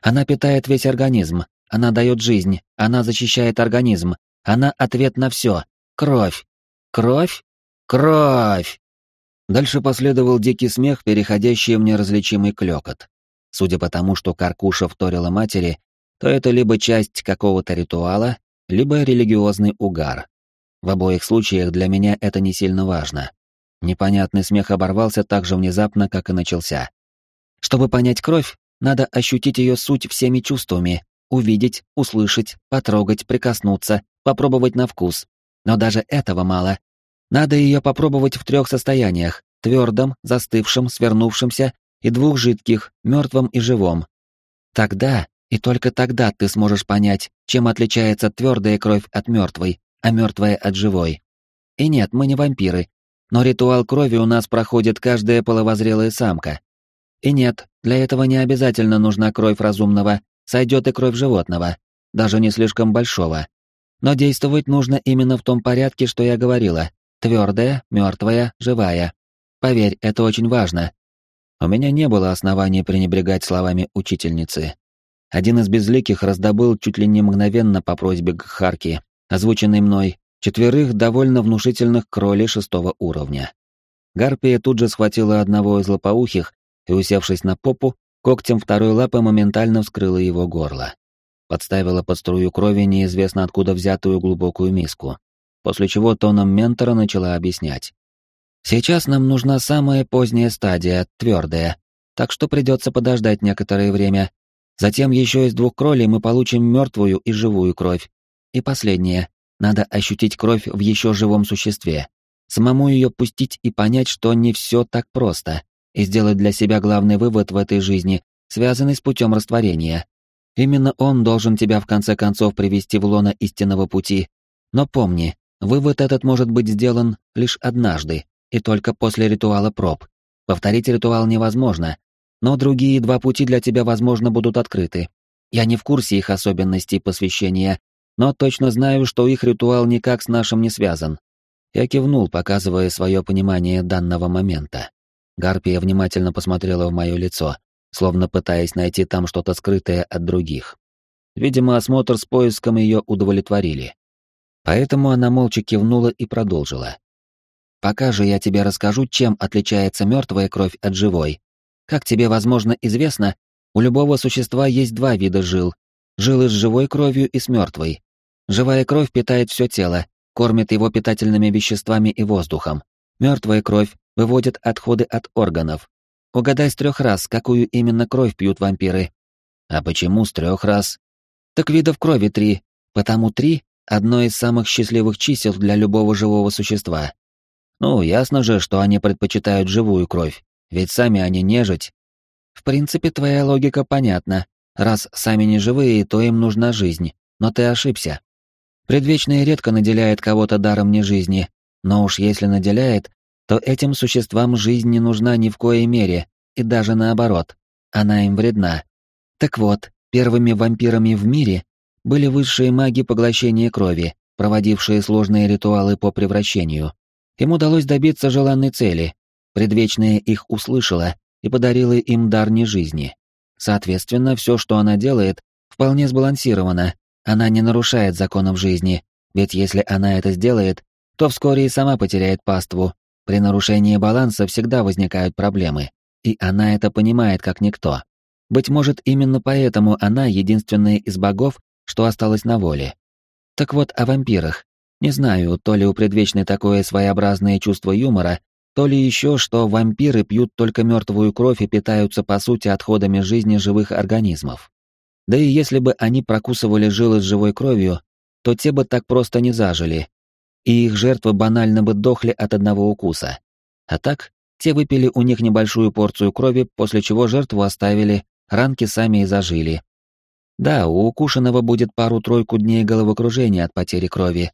Она питает весь организм, она дает жизнь, она защищает организм, она ответ на все. Кровь. Кровь? Кровь! Дальше последовал дикий смех, переходящий в неразличимый клёкот. Судя по тому, что Каркуша вторила матери, то это либо часть какого-то ритуала, либо религиозный угар. В обоих случаях для меня это не сильно важно. Непонятный смех оборвался так же внезапно, как и начался. Чтобы понять кровь, надо ощутить ее суть всеми чувствами, увидеть, услышать, потрогать, прикоснуться, попробовать на вкус. Но даже этого мало. Надо ее попробовать в трех состояниях — твердом, застывшем, свернувшемся и двух жидких, мертвом и живом. Тогда, и только тогда ты сможешь понять, чем отличается твердая кровь от мертвой, а мертвая от живой. И нет, мы не вампиры, но ритуал крови у нас проходит каждая половозрелая самка, и нет, для этого не обязательно нужна кровь разумного, сойдет и кровь животного, даже не слишком большого. Но действовать нужно именно в том порядке, что я говорила. Твердая, мертвая, живая. Поверь, это очень важно. У меня не было оснований пренебрегать словами учительницы. Один из безликих раздобыл чуть ли не мгновенно по просьбе Гхарки, озвученный мной, четверых довольно внушительных кролей шестого уровня. Гарпия тут же схватила одного из лопоухих и, усевшись на попу, когтем второй лапы моментально вскрыла его горло. Подставила под струю крови неизвестно откуда взятую глубокую миску, после чего тоном ментора начала объяснять. «Сейчас нам нужна самая поздняя стадия, твердая, так что придется подождать некоторое время. Затем еще из двух кролей мы получим мертвую и живую кровь. И последнее. Надо ощутить кровь в еще живом существе. Самому ее пустить и понять, что не все так просто и сделать для себя главный вывод в этой жизни, связанный с путем растворения. Именно он должен тебя в конце концов привести в лоно истинного пути. Но помни, вывод этот может быть сделан лишь однажды, и только после ритуала проб. Повторить ритуал невозможно, но другие два пути для тебя, возможно, будут открыты. Я не в курсе их особенностей посвящения, но точно знаю, что их ритуал никак с нашим не связан. Я кивнул, показывая свое понимание данного момента. Гарпия внимательно посмотрела в мое лицо, словно пытаясь найти там что-то скрытое от других. Видимо, осмотр с поиском ее удовлетворили. Поэтому она молча кивнула и продолжила. «Пока же я тебе расскажу, чем отличается мертвая кровь от живой. Как тебе, возможно, известно, у любого существа есть два вида жил. Жилы с живой кровью и с мертвой. Живая кровь питает все тело, кормит его питательными веществами и воздухом. Мертвая кровь выводит отходы от органов. Угадай с трех раз, какую именно кровь пьют вампиры. А почему с трех раз? Так видов крови три, потому три — одно из самых счастливых чисел для любого живого существа. Ну, ясно же, что они предпочитают живую кровь, ведь сами они нежить. В принципе, твоя логика понятна. Раз сами не живые, то им нужна жизнь. Но ты ошибся. Предвечный редко наделяет кого-то даром не жизни, но уж если наделяет, то этим существам жизнь не нужна ни в коей мере, и даже наоборот, она им вредна. Так вот, первыми вампирами в мире были высшие маги поглощения крови, проводившие сложные ритуалы по превращению. Им удалось добиться желанной цели. Предвечная их услышала и подарила им дар не жизни. Соответственно, все, что она делает, вполне сбалансировано. Она не нарушает законов жизни, ведь если она это сделает, то вскоре и сама потеряет паству. При нарушении баланса всегда возникают проблемы, и она это понимает как никто. Быть может, именно поэтому она единственная из богов, что осталась на воле. Так вот, о вампирах. Не знаю, то ли у предвечной такое своеобразное чувство юмора, то ли еще, что вампиры пьют только мертвую кровь и питаются по сути отходами жизни живых организмов. Да и если бы они прокусывали жилы с живой кровью, то те бы так просто не зажили, и их жертвы банально бы дохли от одного укуса. А так, те выпили у них небольшую порцию крови, после чего жертву оставили, ранки сами и зажили. Да, у укушенного будет пару-тройку дней головокружения от потери крови,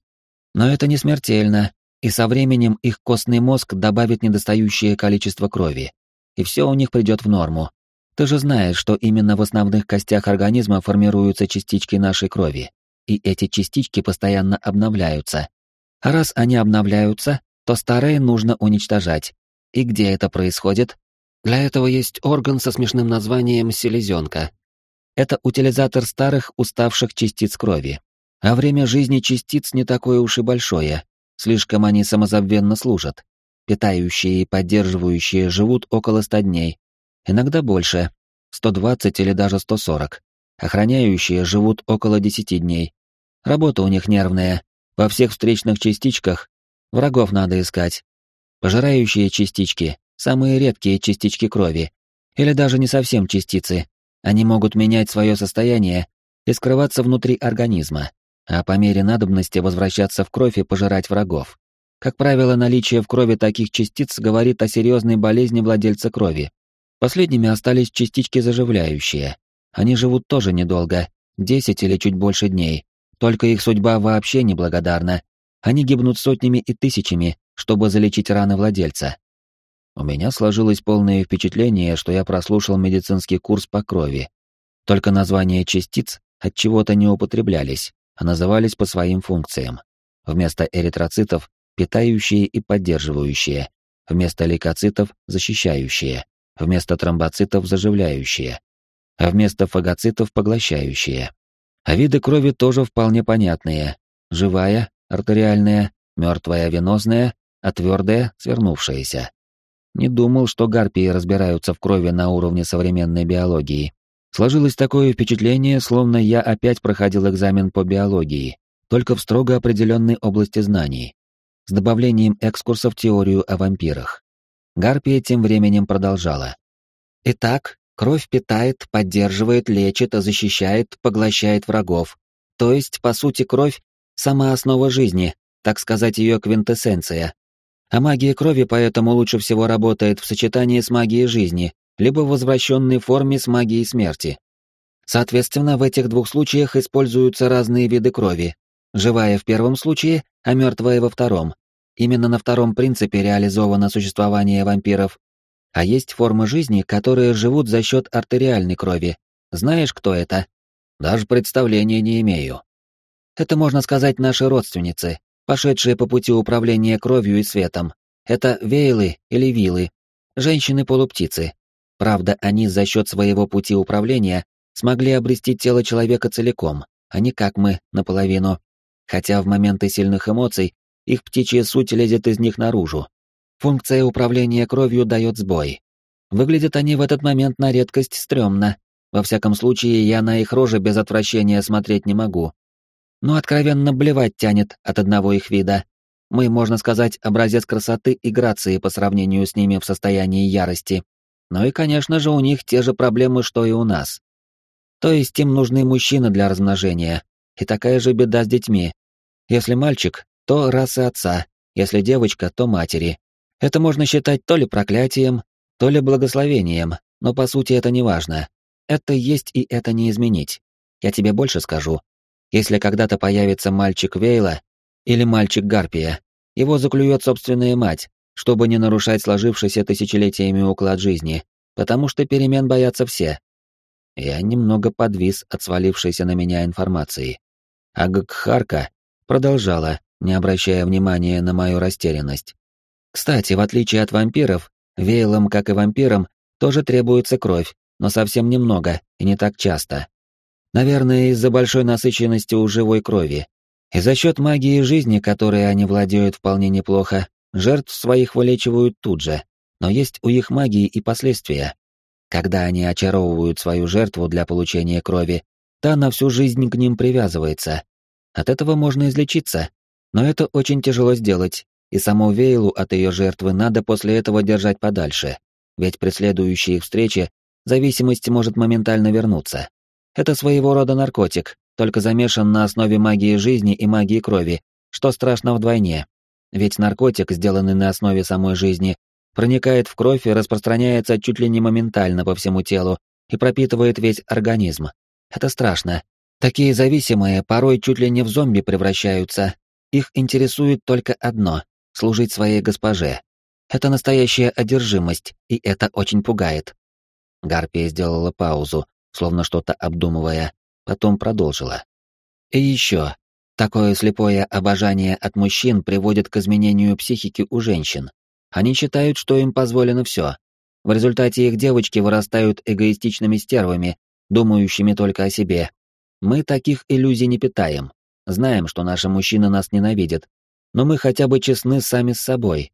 но это не смертельно, и со временем их костный мозг добавит недостающее количество крови, и все у них придет в норму. Ты же знаешь, что именно в основных костях организма формируются частички нашей крови, и эти частички постоянно обновляются. А раз они обновляются, то старые нужно уничтожать. И где это происходит? Для этого есть орган со смешным названием селезенка. Это утилизатор старых уставших частиц крови. А время жизни частиц не такое уж и большое, слишком они самозабвенно служат. Питающие и поддерживающие живут около ста дней, иногда больше, 120 или даже 140. Охраняющие живут около 10 дней. Работа у них нервная, во всех встречных частичках врагов надо искать. Пожирающие частички — самые редкие частички крови, или даже не совсем частицы. Они могут менять свое состояние и скрываться внутри организма а по мере надобности возвращаться в кровь и пожирать врагов. Как правило, наличие в крови таких частиц говорит о серьезной болезни владельца крови. Последними остались частички заживляющие. Они живут тоже недолго, 10 или чуть больше дней. Только их судьба вообще неблагодарна. Они гибнут сотнями и тысячами, чтобы залечить раны владельца. У меня сложилось полное впечатление, что я прослушал медицинский курс по крови. Только названия частиц от чего-то не употреблялись а назывались по своим функциям. Вместо эритроцитов — питающие и поддерживающие, вместо лейкоцитов — защищающие, вместо тромбоцитов — заживляющие, а вместо фагоцитов — поглощающие. А виды крови тоже вполне понятные. Живая, артериальная, мертвая, венозная, а твердая, свернувшаяся. Не думал, что гарпии разбираются в крови на уровне современной биологии. Сложилось такое впечатление, словно я опять проходил экзамен по биологии, только в строго определенной области знаний, с добавлением экскурса в теорию о вампирах. Гарпия тем временем продолжала. Итак, кровь питает, поддерживает, лечит, защищает, поглощает врагов. То есть, по сути, кровь — сама основа жизни, так сказать, ее квинтэссенция. А магия крови поэтому лучше всего работает в сочетании с магией жизни, либо в возвращенной форме с магией смерти. Соответственно, в этих двух случаях используются разные виды крови. Живая в первом случае, а мертвая во втором. Именно на втором принципе реализовано существование вампиров. А есть формы жизни, которые живут за счет артериальной крови. Знаешь, кто это? Даже представления не имею. Это, можно сказать, наши родственницы, пошедшие по пути управления кровью и светом. Это вейлы или вилы, женщины-полуптицы. Правда, они за счет своего пути управления смогли обрести тело человека целиком, а не как мы, наполовину. Хотя в моменты сильных эмоций их птичья суть лезет из них наружу. Функция управления кровью дает сбой. Выглядят они в этот момент на редкость стрёмно. Во всяком случае, я на их рожи без отвращения смотреть не могу. Но откровенно блевать тянет от одного их вида. Мы, можно сказать, образец красоты и грации по сравнению с ними в состоянии ярости. Ну и, конечно же, у них те же проблемы, что и у нас. То есть им нужны мужчины для размножения. И такая же беда с детьми. Если мальчик, то расы отца, если девочка, то матери. Это можно считать то ли проклятием, то ли благословением, но по сути это не важно. Это есть и это не изменить. Я тебе больше скажу. Если когда-то появится мальчик Вейла или мальчик Гарпия, его заклюет собственная мать, чтобы не нарушать сложившийся тысячелетиями уклад жизни, потому что перемен боятся все. Я немного подвис от свалившейся на меня информации. А Гкхарка продолжала, не обращая внимания на мою растерянность. Кстати, в отличие от вампиров, вейлам, как и вампирам, тоже требуется кровь, но совсем немного и не так часто. Наверное, из-за большой насыщенности у живой крови. И за счет магии жизни, которой они владеют вполне неплохо, жертв своих вылечивают тут же. Но есть у их магии и последствия. Когда они очаровывают свою жертву для получения крови, та на всю жизнь к ним привязывается. От этого можно излечиться, но это очень тяжело сделать, и саму Вейлу от ее жертвы надо после этого держать подальше, ведь при следующей их встрече зависимость может моментально вернуться. Это своего рода наркотик, только замешан на основе магии жизни и магии крови, что страшно вдвойне. Ведь наркотик, сделанный на основе самой жизни, проникает в кровь и распространяется чуть ли не моментально по всему телу и пропитывает весь организм. Это страшно. Такие зависимые порой чуть ли не в зомби превращаются. Их интересует только одно служить своей госпоже. Это настоящая одержимость, и это очень пугает. Гарпия сделала паузу, словно что-то обдумывая, потом продолжила. И еще, такое слепое обожание от мужчин приводит к изменению психики у женщин. Они считают, что им позволено все. В результате их девочки вырастают эгоистичными стервами, думающими только о себе. Мы таких иллюзий не питаем. Знаем, что наши мужчины нас ненавидят, но мы хотя бы честны сами с собой.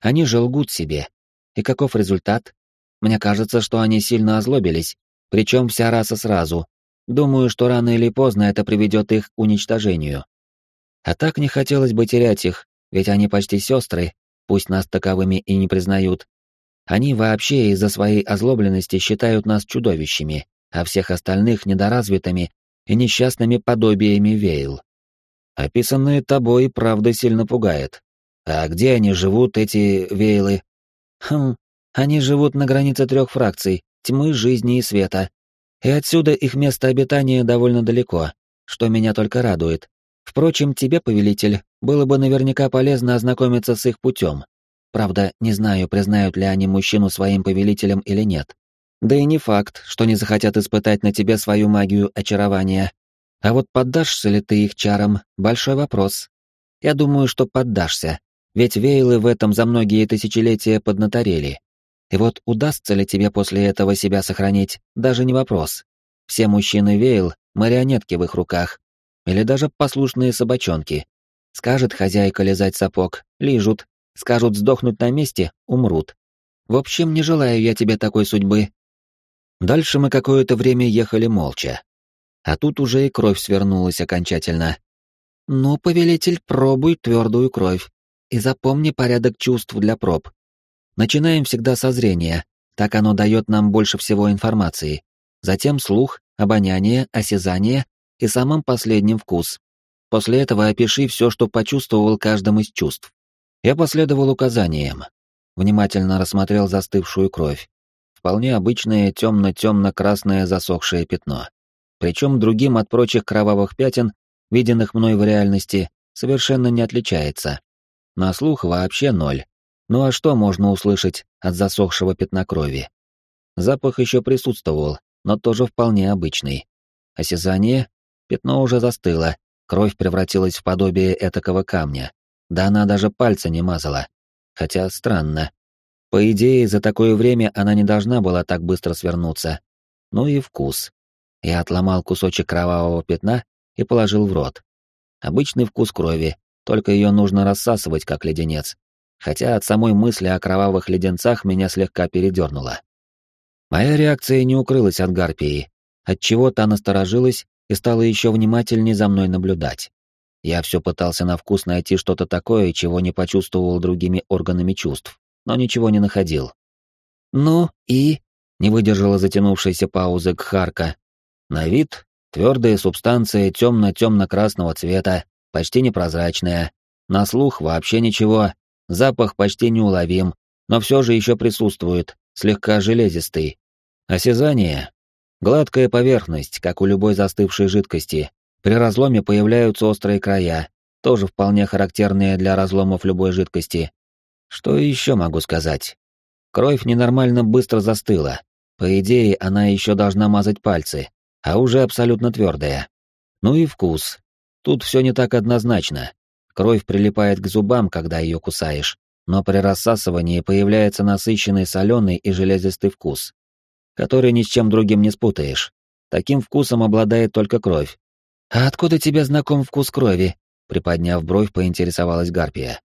Они же лгут себе. И каков результат? Мне кажется, что они сильно озлобились, причем вся раса сразу. Думаю, что рано или поздно это приведет их к уничтожению. А так не хотелось бы терять их, ведь они почти сестры, пусть нас таковыми и не признают. Они вообще из-за своей озлобленности считают нас чудовищами, а всех остальных недоразвитыми и несчастными подобиями вейл. Описанное тобой правда сильно пугает. А где они живут, эти вейлы? Хм, они живут на границе трех фракций — тьмы, жизни и света. И отсюда их место обитания довольно далеко, что меня только радует. Впрочем, тебе, повелитель, было бы наверняка полезно ознакомиться с их путем. Правда, не знаю, признают ли они мужчину своим повелителем или нет. Да и не факт, что не захотят испытать на тебе свою магию очарования. А вот поддашься ли ты их чарам — большой вопрос. Я думаю, что поддашься, ведь вейлы в этом за многие тысячелетия поднаторели. И вот удастся ли тебе после этого себя сохранить, даже не вопрос. Все мужчины вейл — марионетки в их руках. Или даже послушные собачонки. Скажет хозяйка лизать сапог — лижут. Скажут сдохнуть на месте — умрут. В общем, не желаю я тебе такой судьбы. Дальше мы какое-то время ехали молча. А тут уже и кровь свернулась окончательно. «Ну, повелитель, пробуй твердую кровь. И запомни порядок чувств для проб. Начинаем всегда со зрения, так оно дает нам больше всего информации. Затем слух, обоняние, осязание и самым последним вкус. После этого опиши все, что почувствовал каждым из чувств. Я последовал указаниям. Внимательно рассмотрел застывшую кровь. Вполне обычное темно-темно-красное засохшее пятно причем другим от прочих кровавых пятен, виденных мной в реальности, совершенно не отличается. На слух вообще ноль. Ну а что можно услышать от засохшего пятна крови? Запах еще присутствовал, но тоже вполне обычный. Осязание? Пятно уже застыло, кровь превратилась в подобие этакого камня. Да она даже пальца не мазала. Хотя странно. По идее, за такое время она не должна была так быстро свернуться. Ну и вкус. Я отломал кусочек кровавого пятна и положил в рот. Обычный вкус крови, только ее нужно рассасывать, как леденец. Хотя от самой мысли о кровавых леденцах меня слегка передернуло. Моя реакция не укрылась от Гарпии. Отчего та насторожилась и стала еще внимательнее за мной наблюдать. Я все пытался на вкус найти что-то такое, чего не почувствовал другими органами чувств, но ничего не находил. «Ну и?» — не выдержала затянувшейся паузы Кхарка. На вид — твердая субстанция темно-темно-красного цвета, почти непрозрачная. На слух вообще ничего, запах почти неуловим, но все же еще присутствует, слегка железистый. Осязание — гладкая поверхность, как у любой застывшей жидкости. При разломе появляются острые края, тоже вполне характерные для разломов любой жидкости. Что еще могу сказать? Кровь ненормально быстро застыла. По идее, она еще должна мазать пальцы, а уже абсолютно твердая. Ну и вкус. Тут все не так однозначно. Кровь прилипает к зубам, когда ее кусаешь, но при рассасывании появляется насыщенный соленый и железистый вкус, который ни с чем другим не спутаешь. Таким вкусом обладает только кровь. «А откуда тебе знаком вкус крови?» Приподняв бровь, поинтересовалась Гарпия.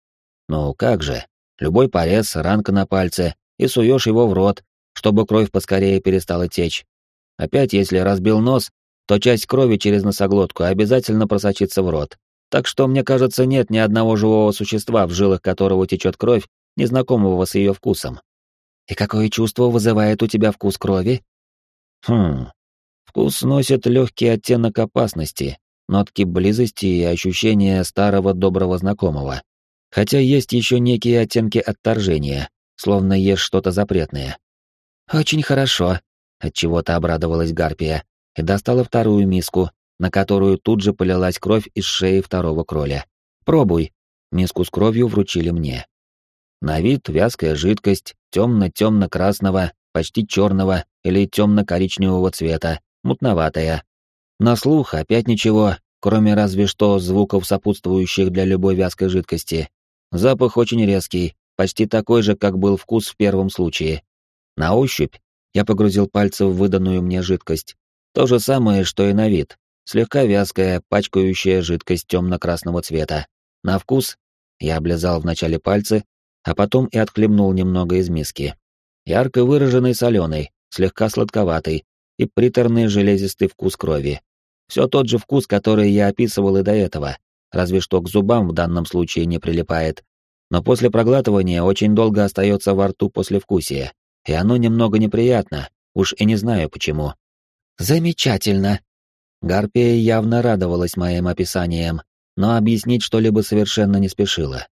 «Ну как же, любой порез, ранка на пальце, и суешь его в рот, чтобы кровь поскорее перестала течь. Опять, если разбил нос, то часть крови через носоглотку обязательно просочится в рот. Так что, мне кажется, нет ни одного живого существа, в жилах которого течет кровь, незнакомого с ее вкусом. И какое чувство вызывает у тебя вкус крови? Хм. Вкус носит легкий оттенок опасности, нотки близости и ощущения старого доброго знакомого. Хотя есть еще некие оттенки отторжения, словно ешь что-то запретное. Очень хорошо, от чего-то обрадовалась Гарпия и достала вторую миску, на которую тут же полилась кровь из шеи второго кроля. «Пробуй!» Миску с кровью вручили мне. На вид вязкая жидкость, темно-темно-красного, почти черного или темно-коричневого цвета, мутноватая. На слух опять ничего, кроме разве что звуков, сопутствующих для любой вязкой жидкости. Запах очень резкий, почти такой же, как был вкус в первом случае. На ощупь я погрузил пальцы в выданную мне жидкость. То же самое, что и на вид слегка вязкая, пачкающая жидкость темно-красного цвета. На вкус я облизал вначале пальцы, а потом и отхлебнул немного из миски. Ярко выраженный соленый, слегка сладковатый и приторный железистый вкус крови. Все тот же вкус, который я описывал и до этого, разве что к зубам в данном случае не прилипает. Но после проглатывания очень долго остается во рту послевкусие, и оно немного неприятно, уж и не знаю почему. «Замечательно!» Гарпия явно радовалась моим описаниям, но объяснить что-либо совершенно не спешила.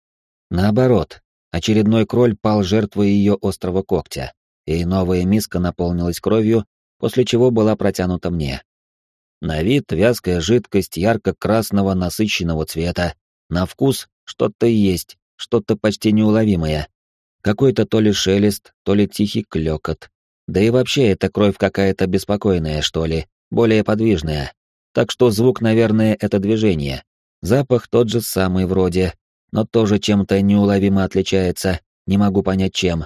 Наоборот, очередной кроль пал жертвой ее острого когтя, и новая миска наполнилась кровью, после чего была протянута мне. На вид вязкая жидкость ярко-красного насыщенного цвета, на вкус что-то есть, что-то почти неуловимое. Какой-то то ли шелест, то ли тихий клёкот. Да и вообще эта кровь какая-то беспокойная, что ли, более подвижная. Так что звук, наверное, это движение. Запах тот же самый вроде, но тоже чем-то неуловимо отличается, не могу понять чем.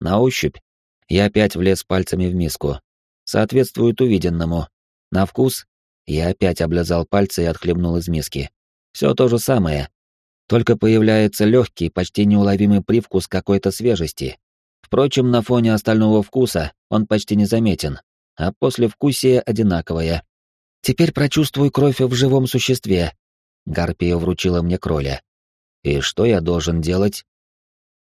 На ощупь я опять влез пальцами в миску. Соответствует увиденному. На вкус я опять облизал пальцы и отхлебнул из миски. Все то же самое. Только появляется легкий, почти неуловимый привкус какой-то свежести. Впрочем, на фоне остального вкуса он почти незаметен а послевкусие одинаковое. Теперь прочувствуй кровь в живом существе. Гарпия вручила мне кроля. И что я должен делать?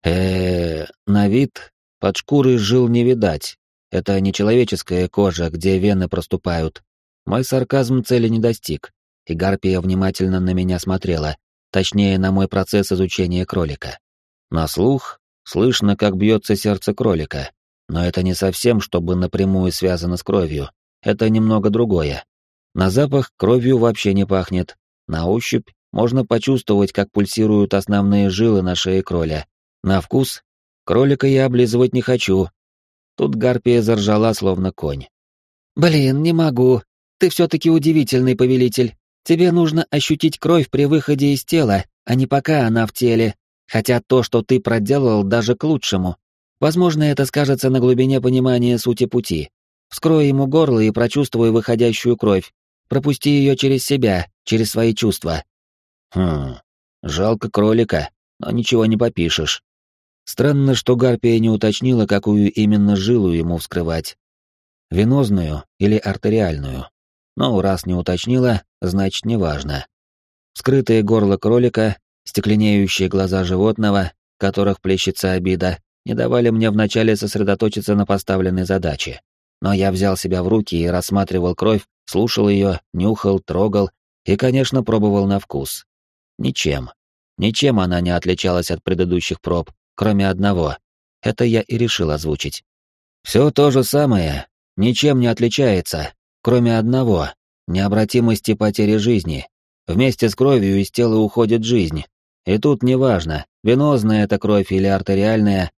Э, на вид под шкурой жил не видать. Это не человеческая кожа, где вены проступают. Мой сарказм цели не достиг, и Гарпия внимательно на меня смотрела, точнее, на мой процесс изучения кролика. На слух слышно, как бьется сердце кролика, но это не совсем, чтобы напрямую связано с кровью. Это немного другое. На запах кровью вообще не пахнет. На ощупь можно почувствовать, как пульсируют основные жилы на шее кроля. На вкус Кролика я облизывать не хочу. Тут гарпия заржала, словно конь. «Блин, не могу. Ты все-таки удивительный повелитель. Тебе нужно ощутить кровь при выходе из тела, а не пока она в теле. Хотя то, что ты проделал, даже к лучшему. Возможно, это скажется на глубине понимания сути пути. Вскрой ему горло и прочувствуй выходящую кровь. Пропусти ее через себя, через свои чувства. Хм, жалко кролика, но ничего не попишешь. Странно, что Гарпия не уточнила, какую именно жилу ему вскрывать. Венозную или артериальную. Но раз не уточнила, значит, неважно. Скрытое горло кролика, стекленеющие глаза животного, которых плещется обида, не давали мне вначале сосредоточиться на поставленной задаче. Но я взял себя в руки и рассматривал кровь, слушал ее, нюхал, трогал и, конечно, пробовал на вкус. Ничем. Ничем она не отличалась от предыдущих проб, кроме одного. Это я и решил озвучить. Все то же самое, ничем не отличается, кроме одного — необратимости потери жизни. Вместе с кровью из тела уходит жизнь. И тут неважно, венозная это кровь или артериальная.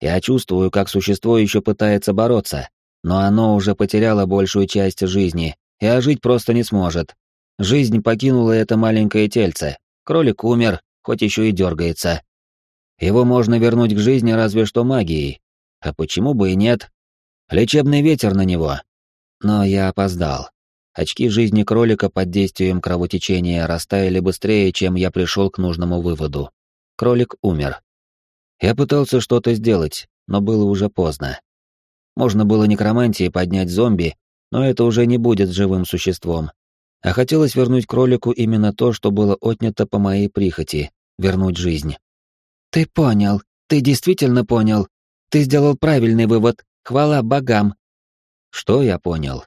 Я чувствую, как существо еще пытается бороться, но оно уже потеряло большую часть жизни и ожить просто не сможет. Жизнь покинула это маленькое тельце. Кролик умер, хоть еще и дергается. Его можно вернуть к жизни разве что магией. А почему бы и нет? Лечебный ветер на него, но я опоздал. Очки жизни кролика под действием кровотечения растаяли быстрее, чем я пришел к нужному выводу. Кролик умер. Я пытался что-то сделать, но было уже поздно. Можно было некромантией поднять зомби, но это уже не будет живым существом. А хотелось вернуть кролику именно то, что было отнято по моей прихоти — вернуть жизнь. «Ты понял. Ты действительно понял. Ты сделал правильный вывод. Хвала богам. Что я понял?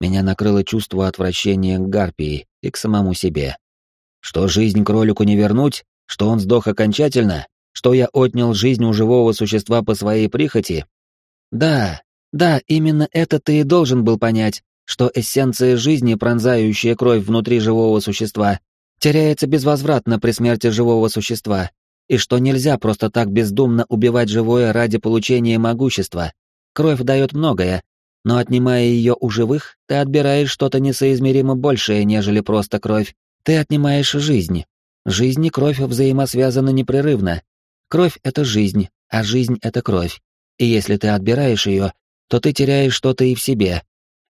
Меня накрыло чувство отвращения к Гарпии и к самому себе. Что жизнь кролику не вернуть? Что он сдох окончательно? Что я отнял жизнь у живого существа по своей прихоти? Да, да, именно это ты и должен был понять, что эссенция жизни, пронзающая кровь внутри живого существа, теряется безвозвратно при смерти живого существа, и что нельзя просто так бездумно убивать живое ради получения могущества. Кровь дает многое, но отнимая ее у живых, ты отбираешь что-то несоизмеримо большее, нежели просто кровь. Ты отнимаешь жизнь. Жизнь и кровь взаимосвязаны непрерывно. Кровь — это жизнь, а жизнь — это кровь. И если ты отбираешь ее, то ты теряешь что-то и в себе.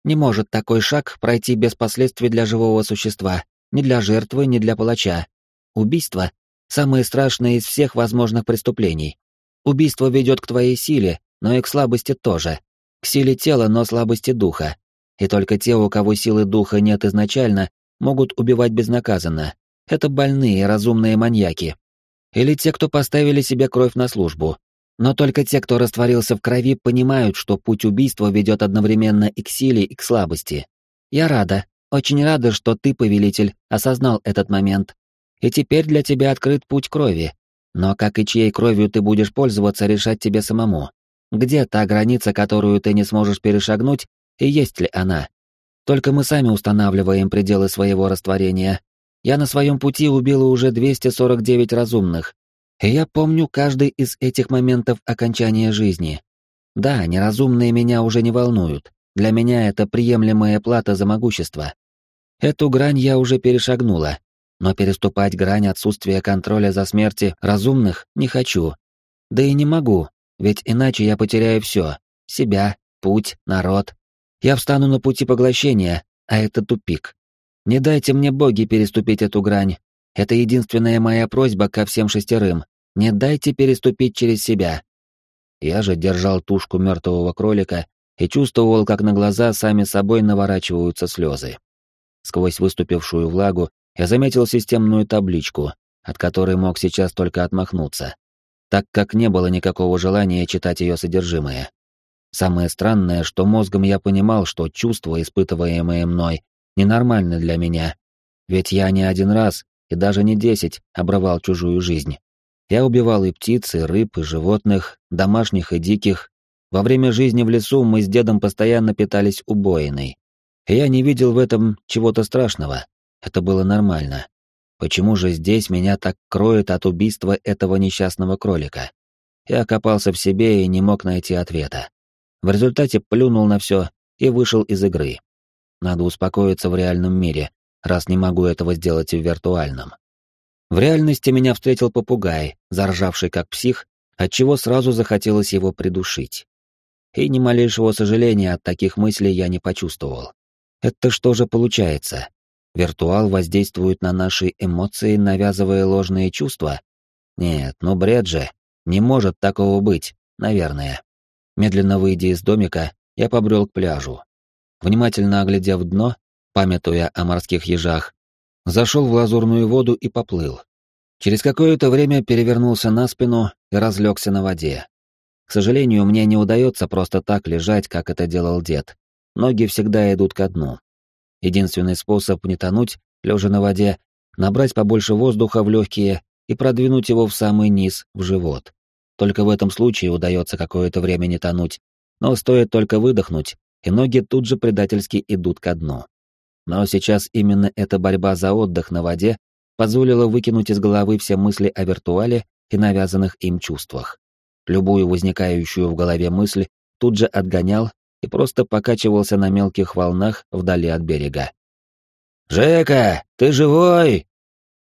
Не может такой шаг пройти без последствий для живого существа, ни для жертвы, ни для палача. Убийство — самое страшное из всех возможных преступлений. Убийство ведет к твоей силе, но и к слабости тоже к силе тела, но слабости духа. И только те, у кого силы духа нет изначально, могут убивать безнаказанно. Это больные, разумные маньяки. Или те, кто поставили себе кровь на службу. Но только те, кто растворился в крови, понимают, что путь убийства ведет одновременно и к силе, и к слабости. Я рада, очень рада, что ты, повелитель, осознал этот момент. И теперь для тебя открыт путь крови. Но как и чьей кровью ты будешь пользоваться, решать тебе самому. Где та граница, которую ты не сможешь перешагнуть, и есть ли она? Только мы сами устанавливаем пределы своего растворения. Я на своем пути убила уже 249 разумных, и я помню каждый из этих моментов окончания жизни. Да, неразумные меня уже не волнуют. Для меня это приемлемая плата за могущество. Эту грань я уже перешагнула, но переступать грань отсутствия контроля за смерти разумных не хочу. Да и не могу, ведь иначе я потеряю все — себя, путь, народ. Я встану на пути поглощения, а это тупик. Не дайте мне боги переступить эту грань. Это единственная моя просьба ко всем шестерым. Не дайте переступить через себя. Я же держал тушку мертвого кролика и чувствовал, как на глаза сами собой наворачиваются слезы. Сквозь выступившую влагу я заметил системную табличку, от которой мог сейчас только отмахнуться так как не было никакого желания читать ее содержимое. Самое странное, что мозгом я понимал, что чувства, испытываемые мной, ненормальны для меня. Ведь я не один раз, и даже не десять, обрывал чужую жизнь. Я убивал и птиц, и рыб, и животных, домашних и диких. Во время жизни в лесу мы с дедом постоянно питались убоиной. И я не видел в этом чего-то страшного. Это было нормально. Почему же здесь меня так кроет от убийства этого несчастного кролика? я копался в себе и не мог найти ответа. В результате плюнул на все и вышел из игры. Надо успокоиться в реальном мире, раз не могу этого сделать в виртуальном. В реальности меня встретил попугай, заржавший как псих, отчего сразу захотелось его придушить. И ни малейшего сожаления от таких мыслей я не почувствовал. Это что же получается? Виртуал воздействует на наши эмоции, навязывая ложные чувства? Нет, ну бред же. Не может такого быть, наверное. Медленно выйдя из домика, я побрел к пляжу. Внимательно оглядев дно, памятуя о морских ежах, зашел в лазурную воду и поплыл. Через какое-то время перевернулся на спину и разлегся на воде. К сожалению, мне не удается просто так лежать, как это делал дед. Ноги всегда идут ко дну. Единственный способ не тонуть, лежа на воде, набрать побольше воздуха в легкие и продвинуть его в самый низ, в живот. Только в этом случае удается какое-то время не тонуть, но стоит только выдохнуть, и ноги тут же предательски идут ко дну. Но сейчас именно эта борьба за отдых на воде позволила выкинуть из головы все мысли о виртуале и навязанных им чувствах. Любую возникающую в голове мысль тут же отгонял и просто покачивался на мелких волнах вдали от берега. «Жека, ты живой?»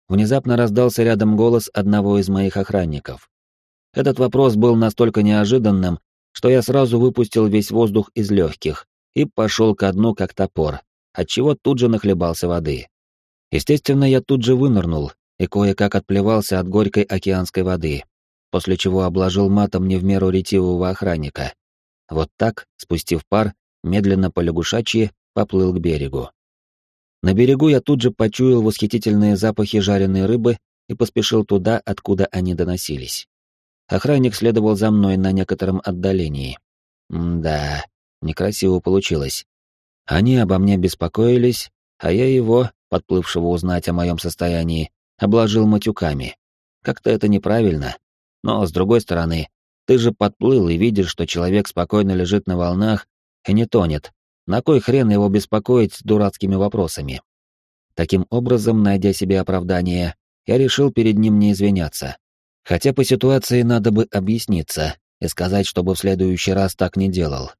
Внезапно раздался рядом голос одного из моих охранников. Этот вопрос был настолько неожиданным, что я сразу выпустил весь воздух из легких и пошел ко дну как топор, отчего тут же нахлебался воды. Естественно, я тут же вынырнул и кое-как отплевался от горькой океанской воды, после чего обложил матом не в меру ретивого охранника. Вот так, спустив пар, медленно по лягушачьи поплыл к берегу. На берегу я тут же почуял восхитительные запахи жареной рыбы и поспешил туда, откуда они доносились. Охранник следовал за мной на некотором отдалении. Да, некрасиво получилось. Они обо мне беспокоились, а я его, подплывшего узнать о моем состоянии, обложил матюками. Как-то это неправильно. Но, с другой стороны, ты же подплыл и видишь, что человек спокойно лежит на волнах и не тонет. На кой хрен его беспокоить дурацкими вопросами? Таким образом, найдя себе оправдание, я решил перед ним не извиняться. Хотя по ситуации надо бы объясниться и сказать, чтобы в следующий раз так не делал.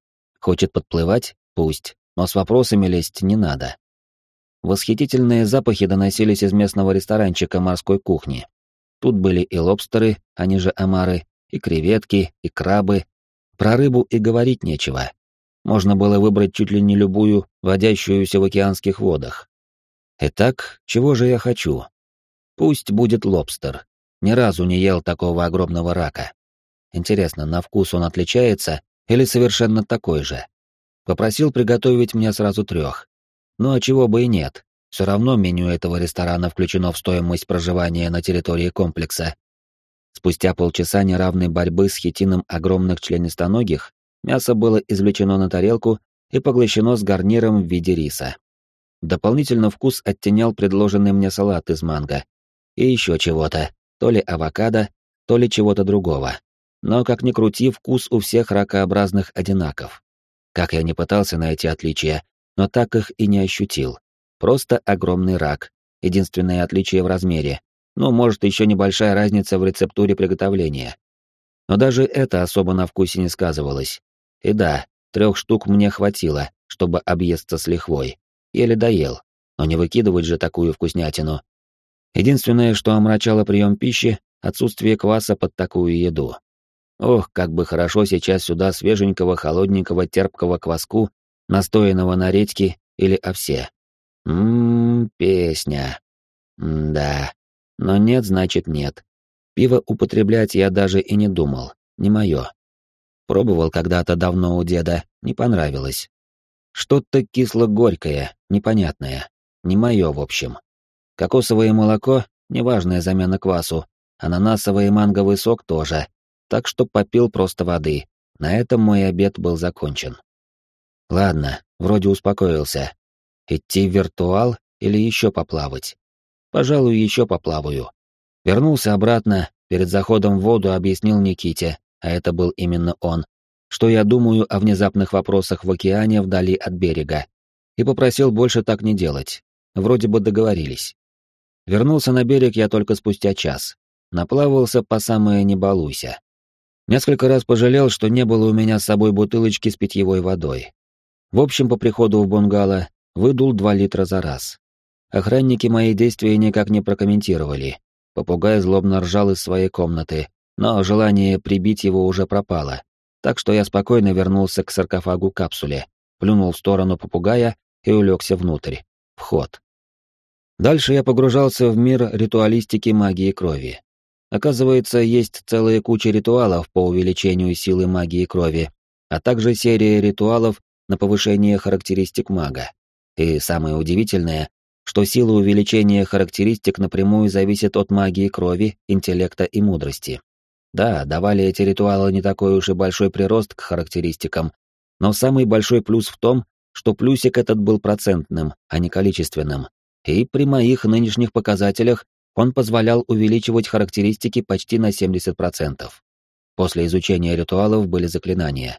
Хочет подплывать? Пусть, но с вопросами лезть не надо. Восхитительные запахи доносились из местного ресторанчика морской кухни. Тут были и лобстеры, они же омары, и креветки, и крабы. Про рыбу и говорить нечего. Можно было выбрать чуть ли не любую, водящуюся в океанских водах. Итак, чего же я хочу? Пусть будет лобстер. Ни разу не ел такого огромного рака. Интересно, на вкус он отличается или совершенно такой же? Попросил приготовить мне сразу трех. Ну а чего бы и нет. Все равно меню этого ресторана включено в стоимость проживания на территории комплекса. Спустя полчаса неравной борьбы с хитином огромных членистоногих, мясо было извлечено на тарелку и поглощено с гарниром в виде риса. Дополнительно вкус оттенял предложенный мне салат из манго и еще чего-то, то ли авокадо, то ли чего-то другого. Но, как ни крути, вкус у всех ракообразных одинаков. Как я не пытался найти отличия, но так их и не ощутил. Просто огромный рак. Единственное отличие в размере. Ну, может, еще небольшая разница в рецептуре приготовления. Но даже это особо на вкусе не сказывалось. И да, трех штук мне хватило, чтобы объесться с лихвой. Еле доел. Но не выкидывать же такую вкуснятину. Единственное, что омрачало прием пищи, отсутствие кваса под такую еду. Ох, как бы хорошо сейчас сюда свеженького, холодненького, терпкого кваску, настоянного на редьке или овсе. Ммм, песня. М да. Но нет, значит нет. Пиво употреблять я даже и не думал, не мое. Пробовал когда-то давно у деда, не понравилось. Что-то кисло-горькое, непонятное. Не мое, в общем. Кокосовое молоко — неважная замена квасу, ананасовый и манговый сок тоже, так что попил просто воды. На этом мой обед был закончен. Ладно, вроде успокоился. Идти в виртуал или еще поплавать? Пожалуй, еще поплаваю. Вернулся обратно, перед заходом в воду объяснил Никите, а это был именно он, что я думаю о внезапных вопросах в океане вдали от берега, и попросил больше так не делать. Вроде бы договорились. Вернулся на берег я только спустя час. Наплавался по самое не балуйся. Несколько раз пожалел, что не было у меня с собой бутылочки с питьевой водой. В общем, по приходу в бунгало выдул два литра за раз. Охранники мои действия никак не прокомментировали. Попугай злобно ржал из своей комнаты, но желание прибить его уже пропало. Так что я спокойно вернулся к саркофагу-капсуле, плюнул в сторону попугая и улегся внутрь. Вход. Дальше я погружался в мир ритуалистики магии крови. Оказывается, есть целая куча ритуалов по увеличению силы магии крови, а также серия ритуалов на повышение характеристик мага. И самое удивительное, что сила увеличения характеристик напрямую зависит от магии крови, интеллекта и мудрости. Да, давали эти ритуалы не такой уж и большой прирост к характеристикам, но самый большой плюс в том, что плюсик этот был процентным, а не количественным. И при моих нынешних показателях он позволял увеличивать характеристики почти на 70%. После изучения ритуалов были заклинания.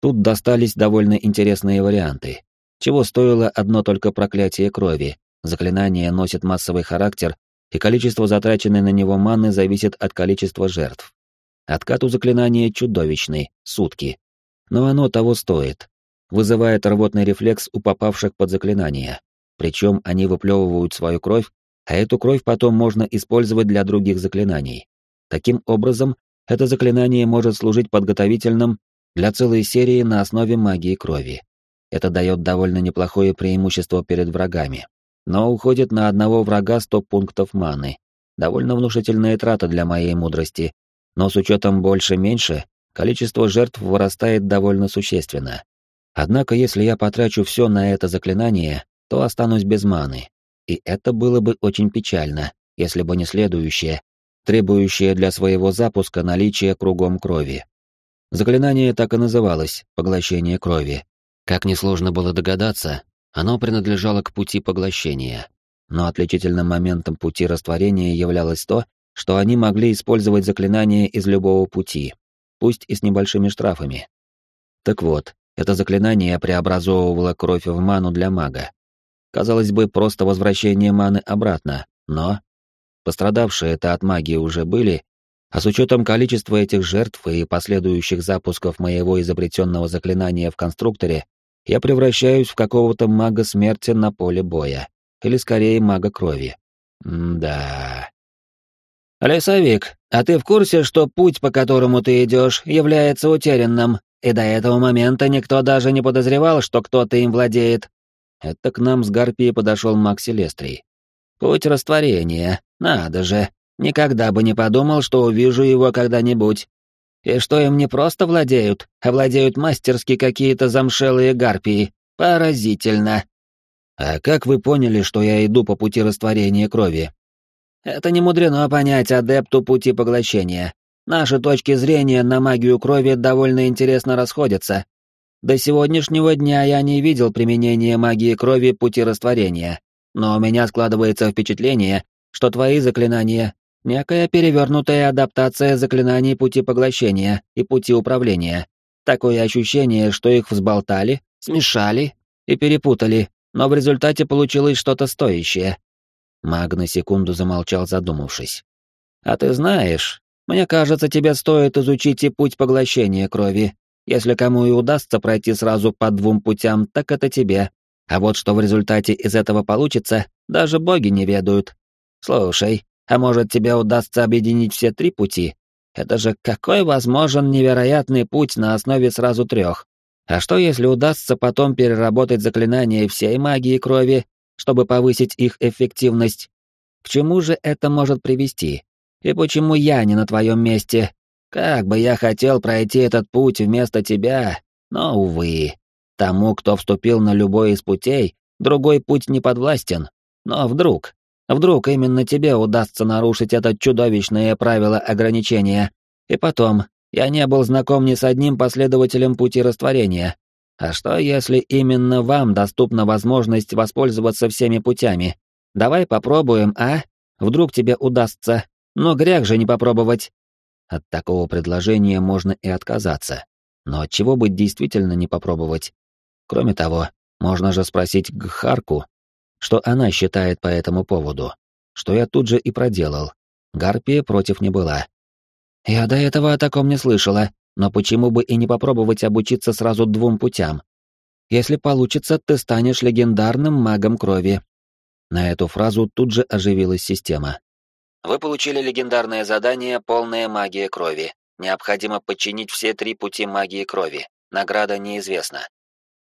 Тут достались довольно интересные варианты. Чего стоило одно только проклятие крови. Заклинание носит массовый характер, и количество затраченной на него маны зависит от количества жертв. Откат у заклинания чудовищный, сутки. Но оно того стоит. Вызывает рвотный рефлекс у попавших под заклинание. Причем они выплевывают свою кровь, а эту кровь потом можно использовать для других заклинаний. Таким образом, это заклинание может служить подготовительным для целой серии на основе магии крови. Это дает довольно неплохое преимущество перед врагами. Но уходит на одного врага 100 пунктов маны. Довольно внушительная трата для моей мудрости. Но с учетом больше-меньше, количество жертв вырастает довольно существенно. Однако, если я потрачу все на это заклинание, то останусь без маны. И это было бы очень печально, если бы не следующее, требующее для своего запуска наличие кругом крови. Заклинание так и называлось — поглощение крови. Как несложно было догадаться, оно принадлежало к пути поглощения. Но отличительным моментом пути растворения являлось то, что они могли использовать заклинание из любого пути, пусть и с небольшими штрафами. Так вот, это заклинание преобразовывало кровь в ману для мага. Казалось бы, просто возвращение маны обратно, но... Пострадавшие это от магии уже были, а с учетом количества этих жертв и последующих запусков моего изобретенного заклинания в конструкторе, я превращаюсь в какого-то мага смерти на поле боя. Или скорее мага крови. М да. Лесовик, а ты в курсе, что путь, по которому ты идешь, является утерянным, и до этого момента никто даже не подозревал, что кто-то им владеет? Это к нам с Гарпией подошел Мак Селестрий. Путь растворения, надо же. Никогда бы не подумал, что увижу его когда-нибудь. И что им не просто владеют, а владеют мастерски какие-то замшелые гарпии. Поразительно. А как вы поняли, что я иду по пути растворения крови? Это не мудрено понять адепту пути поглощения. Наши точки зрения на магию крови довольно интересно расходятся. До сегодняшнего дня я не видел применения магии крови пути растворения, но у меня складывается впечатление, что твои заклинания Некая перевернутая адаптация заклинаний пути поглощения и пути управления. Такое ощущение, что их взболтали, смешали и перепутали, но в результате получилось что-то стоящее. Маг на секунду замолчал, задумавшись. «А ты знаешь, мне кажется, тебе стоит изучить и путь поглощения крови. Если кому и удастся пройти сразу по двум путям, так это тебе. А вот что в результате из этого получится, даже боги не ведают. Слушай, а может, тебе удастся объединить все три пути? Это же какой возможен невероятный путь на основе сразу трех? А что, если удастся потом переработать заклинания всей магии крови, чтобы повысить их эффективность? К чему же это может привести? И почему я не на твоем месте? Как бы я хотел пройти этот путь вместо тебя, но, увы. Тому, кто вступил на любой из путей, другой путь не подвластен. Но вдруг, Вдруг именно тебе удастся нарушить это чудовищное правило ограничения. И потом, я не был знаком ни с одним последователем пути растворения. А что, если именно вам доступна возможность воспользоваться всеми путями? Давай попробуем, а? Вдруг тебе удастся. Но грех же не попробовать. От такого предложения можно и отказаться. Но от чего бы действительно не попробовать? Кроме того, можно же спросить Гхарку, что она считает по этому поводу, что я тут же и проделал. Гарпия против не была. Я до этого о таком не слышала, но почему бы и не попробовать обучиться сразу двум путям? Если получится, ты станешь легендарным магом крови. На эту фразу тут же оживилась система. Вы получили легендарное задание «Полная магия крови». Необходимо подчинить все три пути магии крови. Награда неизвестна.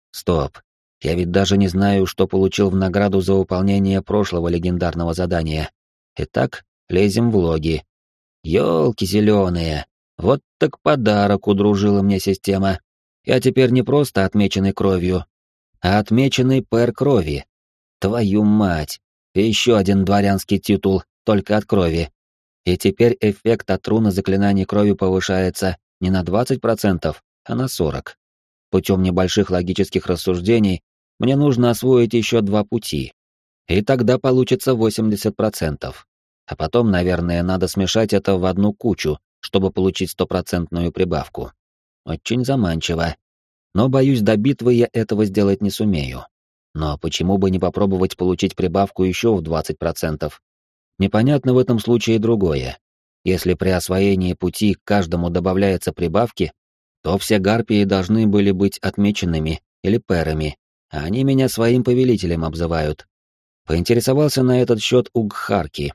Стоп. Я ведь даже не знаю, что получил в награду за выполнение прошлого легендарного задания. Итак, лезем в логи. Ёлки зеленые. Вот так подарок удружила мне система. Я теперь не просто отмеченный кровью, а отмеченный пэр крови. Твою мать! И еще один дворянский титул, только от крови. И теперь эффект от руны заклинаний крови повышается не на 20%, а на 40%. Путем небольших логических рассуждений мне нужно освоить еще два пути. И тогда получится 80%. А потом, наверное, надо смешать это в одну кучу, чтобы получить стопроцентную прибавку. Очень заманчиво. Но, боюсь, до битвы я этого сделать не сумею. Но почему бы не попробовать получить прибавку еще в 20%? Непонятно в этом случае другое. Если при освоении пути к каждому добавляется прибавки, то все гарпии должны были быть отмеченными или перами, а они меня своим повелителем обзывают. Поинтересовался на этот счет у Гхарки.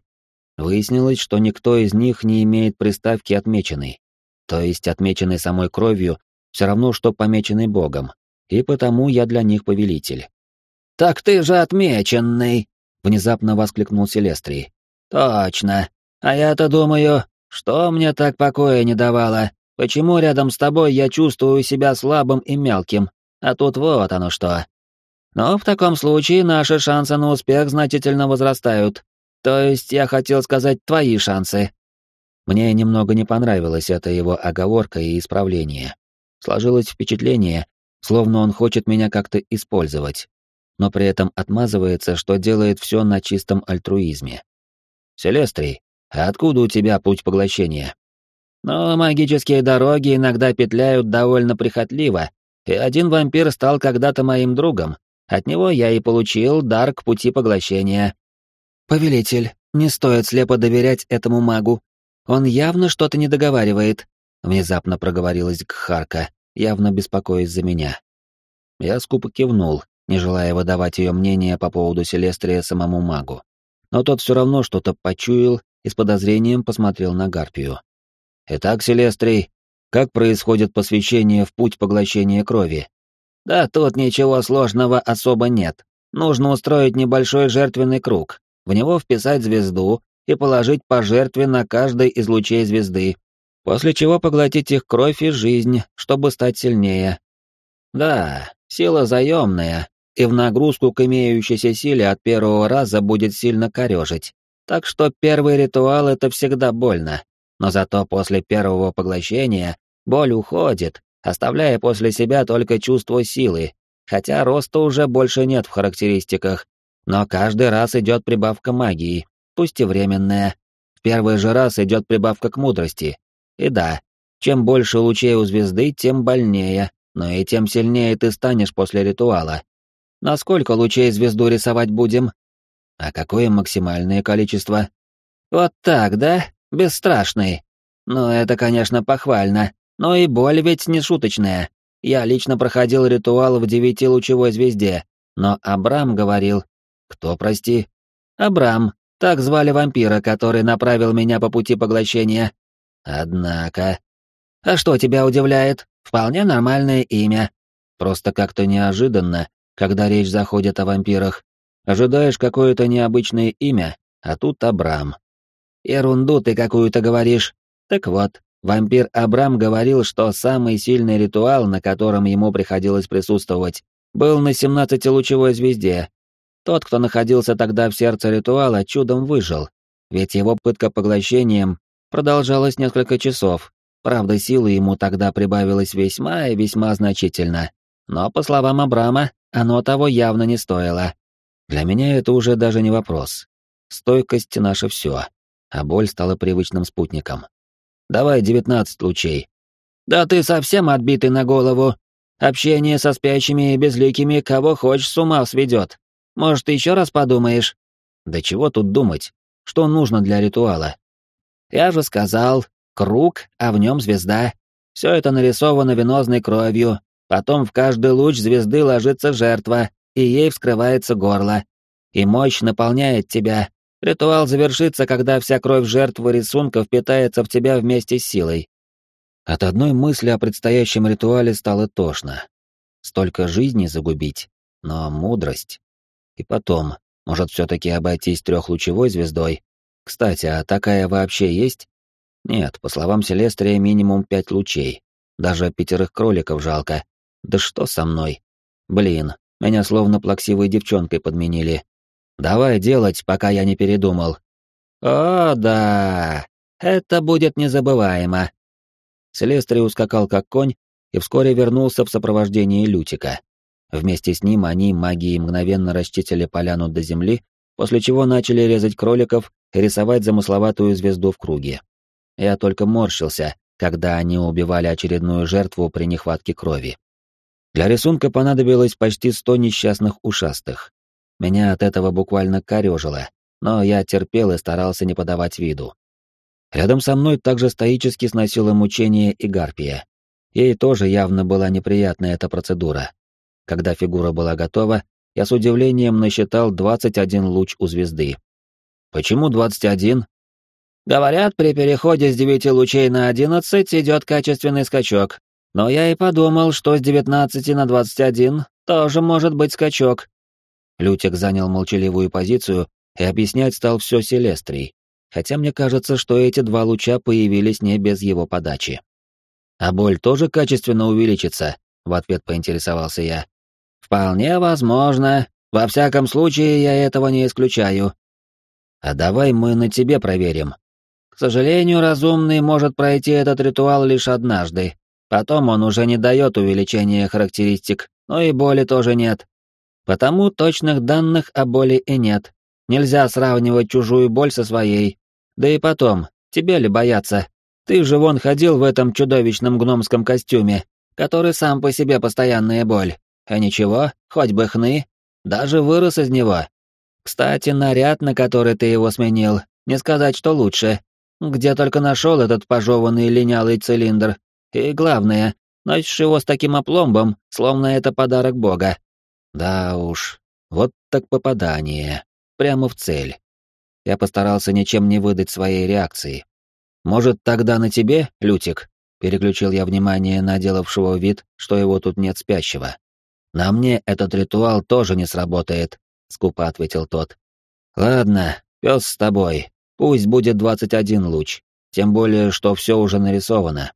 Выяснилось, что никто из них не имеет приставки «отмеченный». То есть отмеченный самой кровью все равно, что помеченный богом, и потому я для них повелитель. «Так ты же отмеченный!» — внезапно воскликнул Селестрий. «Точно. А я-то думаю, что мне так покоя не давало? Почему рядом с тобой я чувствую себя слабым и мелким? А тут вот оно что. Но в таком случае наши шансы на успех значительно возрастают. То есть я хотел сказать твои шансы». Мне немного не понравилась эта его оговорка и исправление. Сложилось впечатление, словно он хочет меня как-то использовать, но при этом отмазывается, что делает все на чистом альтруизме. «Селестрий, а откуда у тебя путь поглощения?» «Но магические дороги иногда петляют довольно прихотливо, и один вампир стал когда-то моим другом. От него я и получил дар к пути поглощения». «Повелитель, не стоит слепо доверять этому магу. Он явно что-то не договаривает», — внезапно проговорилась Гхарка, явно беспокоясь за меня. Я скупо кивнул, не желая выдавать ее мнение по поводу Селестрия самому магу но тот все равно что-то почуял и с подозрением посмотрел на Гарпию. «Итак, Селестрий, как происходит посвящение в путь поглощения крови?» «Да тут ничего сложного особо нет. Нужно устроить небольшой жертвенный круг, в него вписать звезду и положить по жертве на каждый из лучей звезды, после чего поглотить их кровь и жизнь, чтобы стать сильнее. Да, сила заемная, и в нагрузку к имеющейся силе от первого раза будет сильно корежить. Так что первый ритуал — это всегда больно. Но зато после первого поглощения боль уходит, оставляя после себя только чувство силы, хотя роста уже больше нет в характеристиках. Но каждый раз идет прибавка магии, пусть и временная. В первый же раз идет прибавка к мудрости. И да, чем больше лучей у звезды, тем больнее, но и тем сильнее ты станешь после ритуала. На сколько лучей звезду рисовать будем? А какое максимальное количество? Вот так, да? Бесстрашный. Ну, это, конечно, похвально. Но и боль ведь не шуточная. Я лично проходил ритуал в девятилучевой звезде, но Абрам говорил... Кто, прости? Абрам. Так звали вампира, который направил меня по пути поглощения. Однако... А что тебя удивляет? Вполне нормальное имя. Просто как-то неожиданно когда речь заходит о вампирах. Ожидаешь какое-то необычное имя, а тут Абрам. Ерунду ты какую-то говоришь. Так вот, вампир Абрам говорил, что самый сильный ритуал, на котором ему приходилось присутствовать, был на семнадцатилучевой звезде. Тот, кто находился тогда в сердце ритуала, чудом выжил, ведь его пытка поглощением продолжалась несколько часов. Правда, силы ему тогда прибавилось весьма и весьма значительно. Но, по словам Абрама, оно того явно не стоило. Для меня это уже даже не вопрос. Стойкость — наше все, а боль стала привычным спутником. Давай девятнадцать лучей. Да ты совсем отбитый на голову. Общение со спящими и безликими кого хочешь с ума сведет. Может, еще раз подумаешь? Да чего тут думать? Что нужно для ритуала? Я же сказал, Круг, а в нем звезда. Все это нарисовано венозной кровью. Потом в каждый луч звезды ложится жертва, и ей вскрывается горло. И мощь наполняет тебя. Ритуал завершится, когда вся кровь жертвы рисунка впитается в тебя вместе с силой. От одной мысли о предстоящем ритуале стало тошно. Столько жизней загубить, но мудрость. И потом, может, все-таки обойтись трехлучевой звездой? Кстати, а такая вообще есть? Нет, по словам Селестрия, минимум пять лучей. Даже пятерых кроликов жалко. Да что со мной? Блин, меня словно плаксивой девчонкой подменили. Давай делать, пока я не передумал. О, да, это будет незабываемо. Селестрий ускакал как конь и вскоре вернулся в сопровождении Лютика. Вместе с ним они магией мгновенно расчистили поляну до земли, после чего начали резать кроликов и рисовать замысловатую звезду в круге. Я только морщился, когда они убивали очередную жертву при нехватке крови. Для рисунка понадобилось почти сто несчастных ушастых. Меня от этого буквально корёжило, но я терпел и старался не подавать виду. Рядом со мной также стоически сносила мучение и гарпия. Ей тоже явно была неприятна эта процедура. Когда фигура была готова, я с удивлением насчитал 21 луч у звезды. Почему 21? Говорят, при переходе с 9 лучей на 11 идет качественный скачок. Но я и подумал, что с 19 на 21 тоже может быть скачок. Лютик занял молчаливую позицию и объяснять стал все Селестрий, хотя мне кажется, что эти два луча появились не без его подачи. «А боль тоже качественно увеличится?» — в ответ поинтересовался я. «Вполне возможно. Во всяком случае, я этого не исключаю». «А давай мы на тебе проверим». «К сожалению, разумный может пройти этот ритуал лишь однажды. Потом он уже не дает увеличения характеристик, но и боли тоже нет. Потому точных данных о боли и нет. Нельзя сравнивать чужую боль со своей. Да и потом, тебе ли бояться? Ты же вон ходил в этом чудовищном гномском костюме, который сам по себе постоянная боль. А ничего, хоть бы хны, даже вырос из него. Кстати, наряд, на который ты его сменил, не сказать, что лучше. Где только нашел этот пожеванный линялый цилиндр. И главное, носишь его с таким опломбом, словно это подарок бога. Да уж, вот так попадание. Прямо в цель. Я постарался ничем не выдать своей реакции. «Может, тогда на тебе, Лютик?» Переключил я внимание на делавшего вид, что его тут нет спящего. «На мне этот ритуал тоже не сработает», — скупо ответил тот. «Ладно, пес с тобой. Пусть будет двадцать один луч. Тем более, что все уже нарисовано».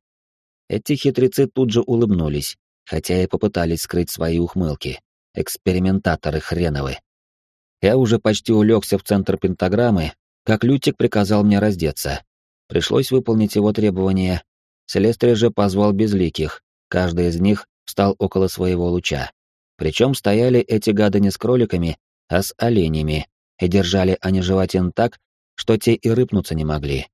Эти хитрецы тут же улыбнулись, хотя и попытались скрыть свои ухмылки. Экспериментаторы хреновы. Я уже почти улегся в центр пентаграммы, как Лютик приказал мне раздеться. Пришлось выполнить его требования. Селестрия же позвал безликих, каждый из них встал около своего луча. Причем стояли эти гады не с кроликами, а с оленями, и держали они животин так, что те и рыпнуться не могли.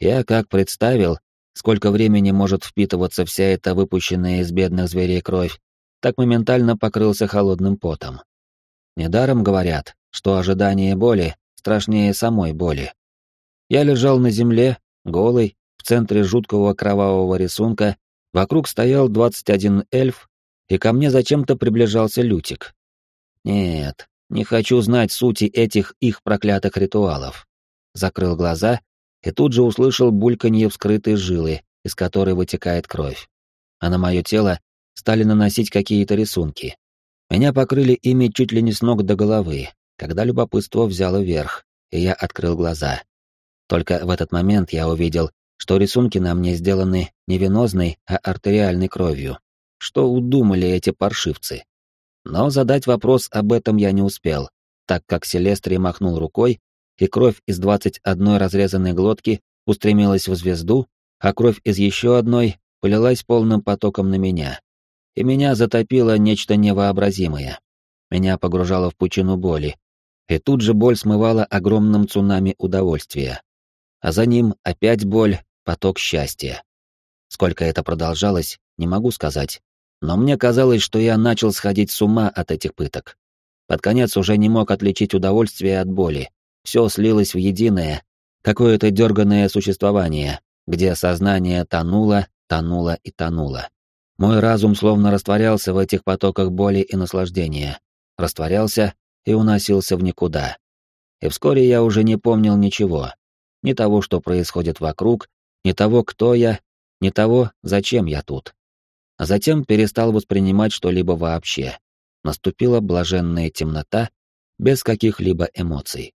Я как представил, сколько времени может впитываться вся эта выпущенная из бедных зверей кровь, так моментально покрылся холодным потом. Недаром говорят, что ожидание боли страшнее самой боли. Я лежал на земле, голый, в центре жуткого кровавого рисунка, вокруг стоял 21 эльф и ко мне зачем-то приближался Лютик. Нет, не хочу знать сути этих их проклятых ритуалов. Закрыл глаза и тут же услышал бульканье вскрытой жилы, из которой вытекает кровь. А на мое тело стали наносить какие-то рисунки. Меня покрыли ими чуть ли не с ног до головы, когда любопытство взяло верх, и я открыл глаза. Только в этот момент я увидел, что рисунки на мне сделаны не венозной, а артериальной кровью. Что удумали эти паршивцы? Но задать вопрос об этом я не успел, так как Селестрий махнул рукой, и кровь из двадцать одной разрезанной глотки устремилась в звезду, а кровь из еще одной полилась полным потоком на меня. И меня затопило нечто невообразимое. Меня погружало в пучину боли, и тут же боль смывала огромным цунами удовольствия. А за ним опять боль, поток счастья. Сколько это продолжалось, не могу сказать, но мне казалось, что я начал сходить с ума от этих пыток. Под конец уже не мог отличить удовольствие от боли. Все слилось в единое, какое-то дерганное существование, где сознание тонуло, тонуло и тонуло. Мой разум словно растворялся в этих потоках боли и наслаждения, растворялся и уносился в никуда. И вскоре я уже не помнил ничего. Ни того, что происходит вокруг, ни того, кто я, ни того, зачем я тут. А затем перестал воспринимать что-либо вообще. Наступила блаженная темнота, без каких-либо эмоций.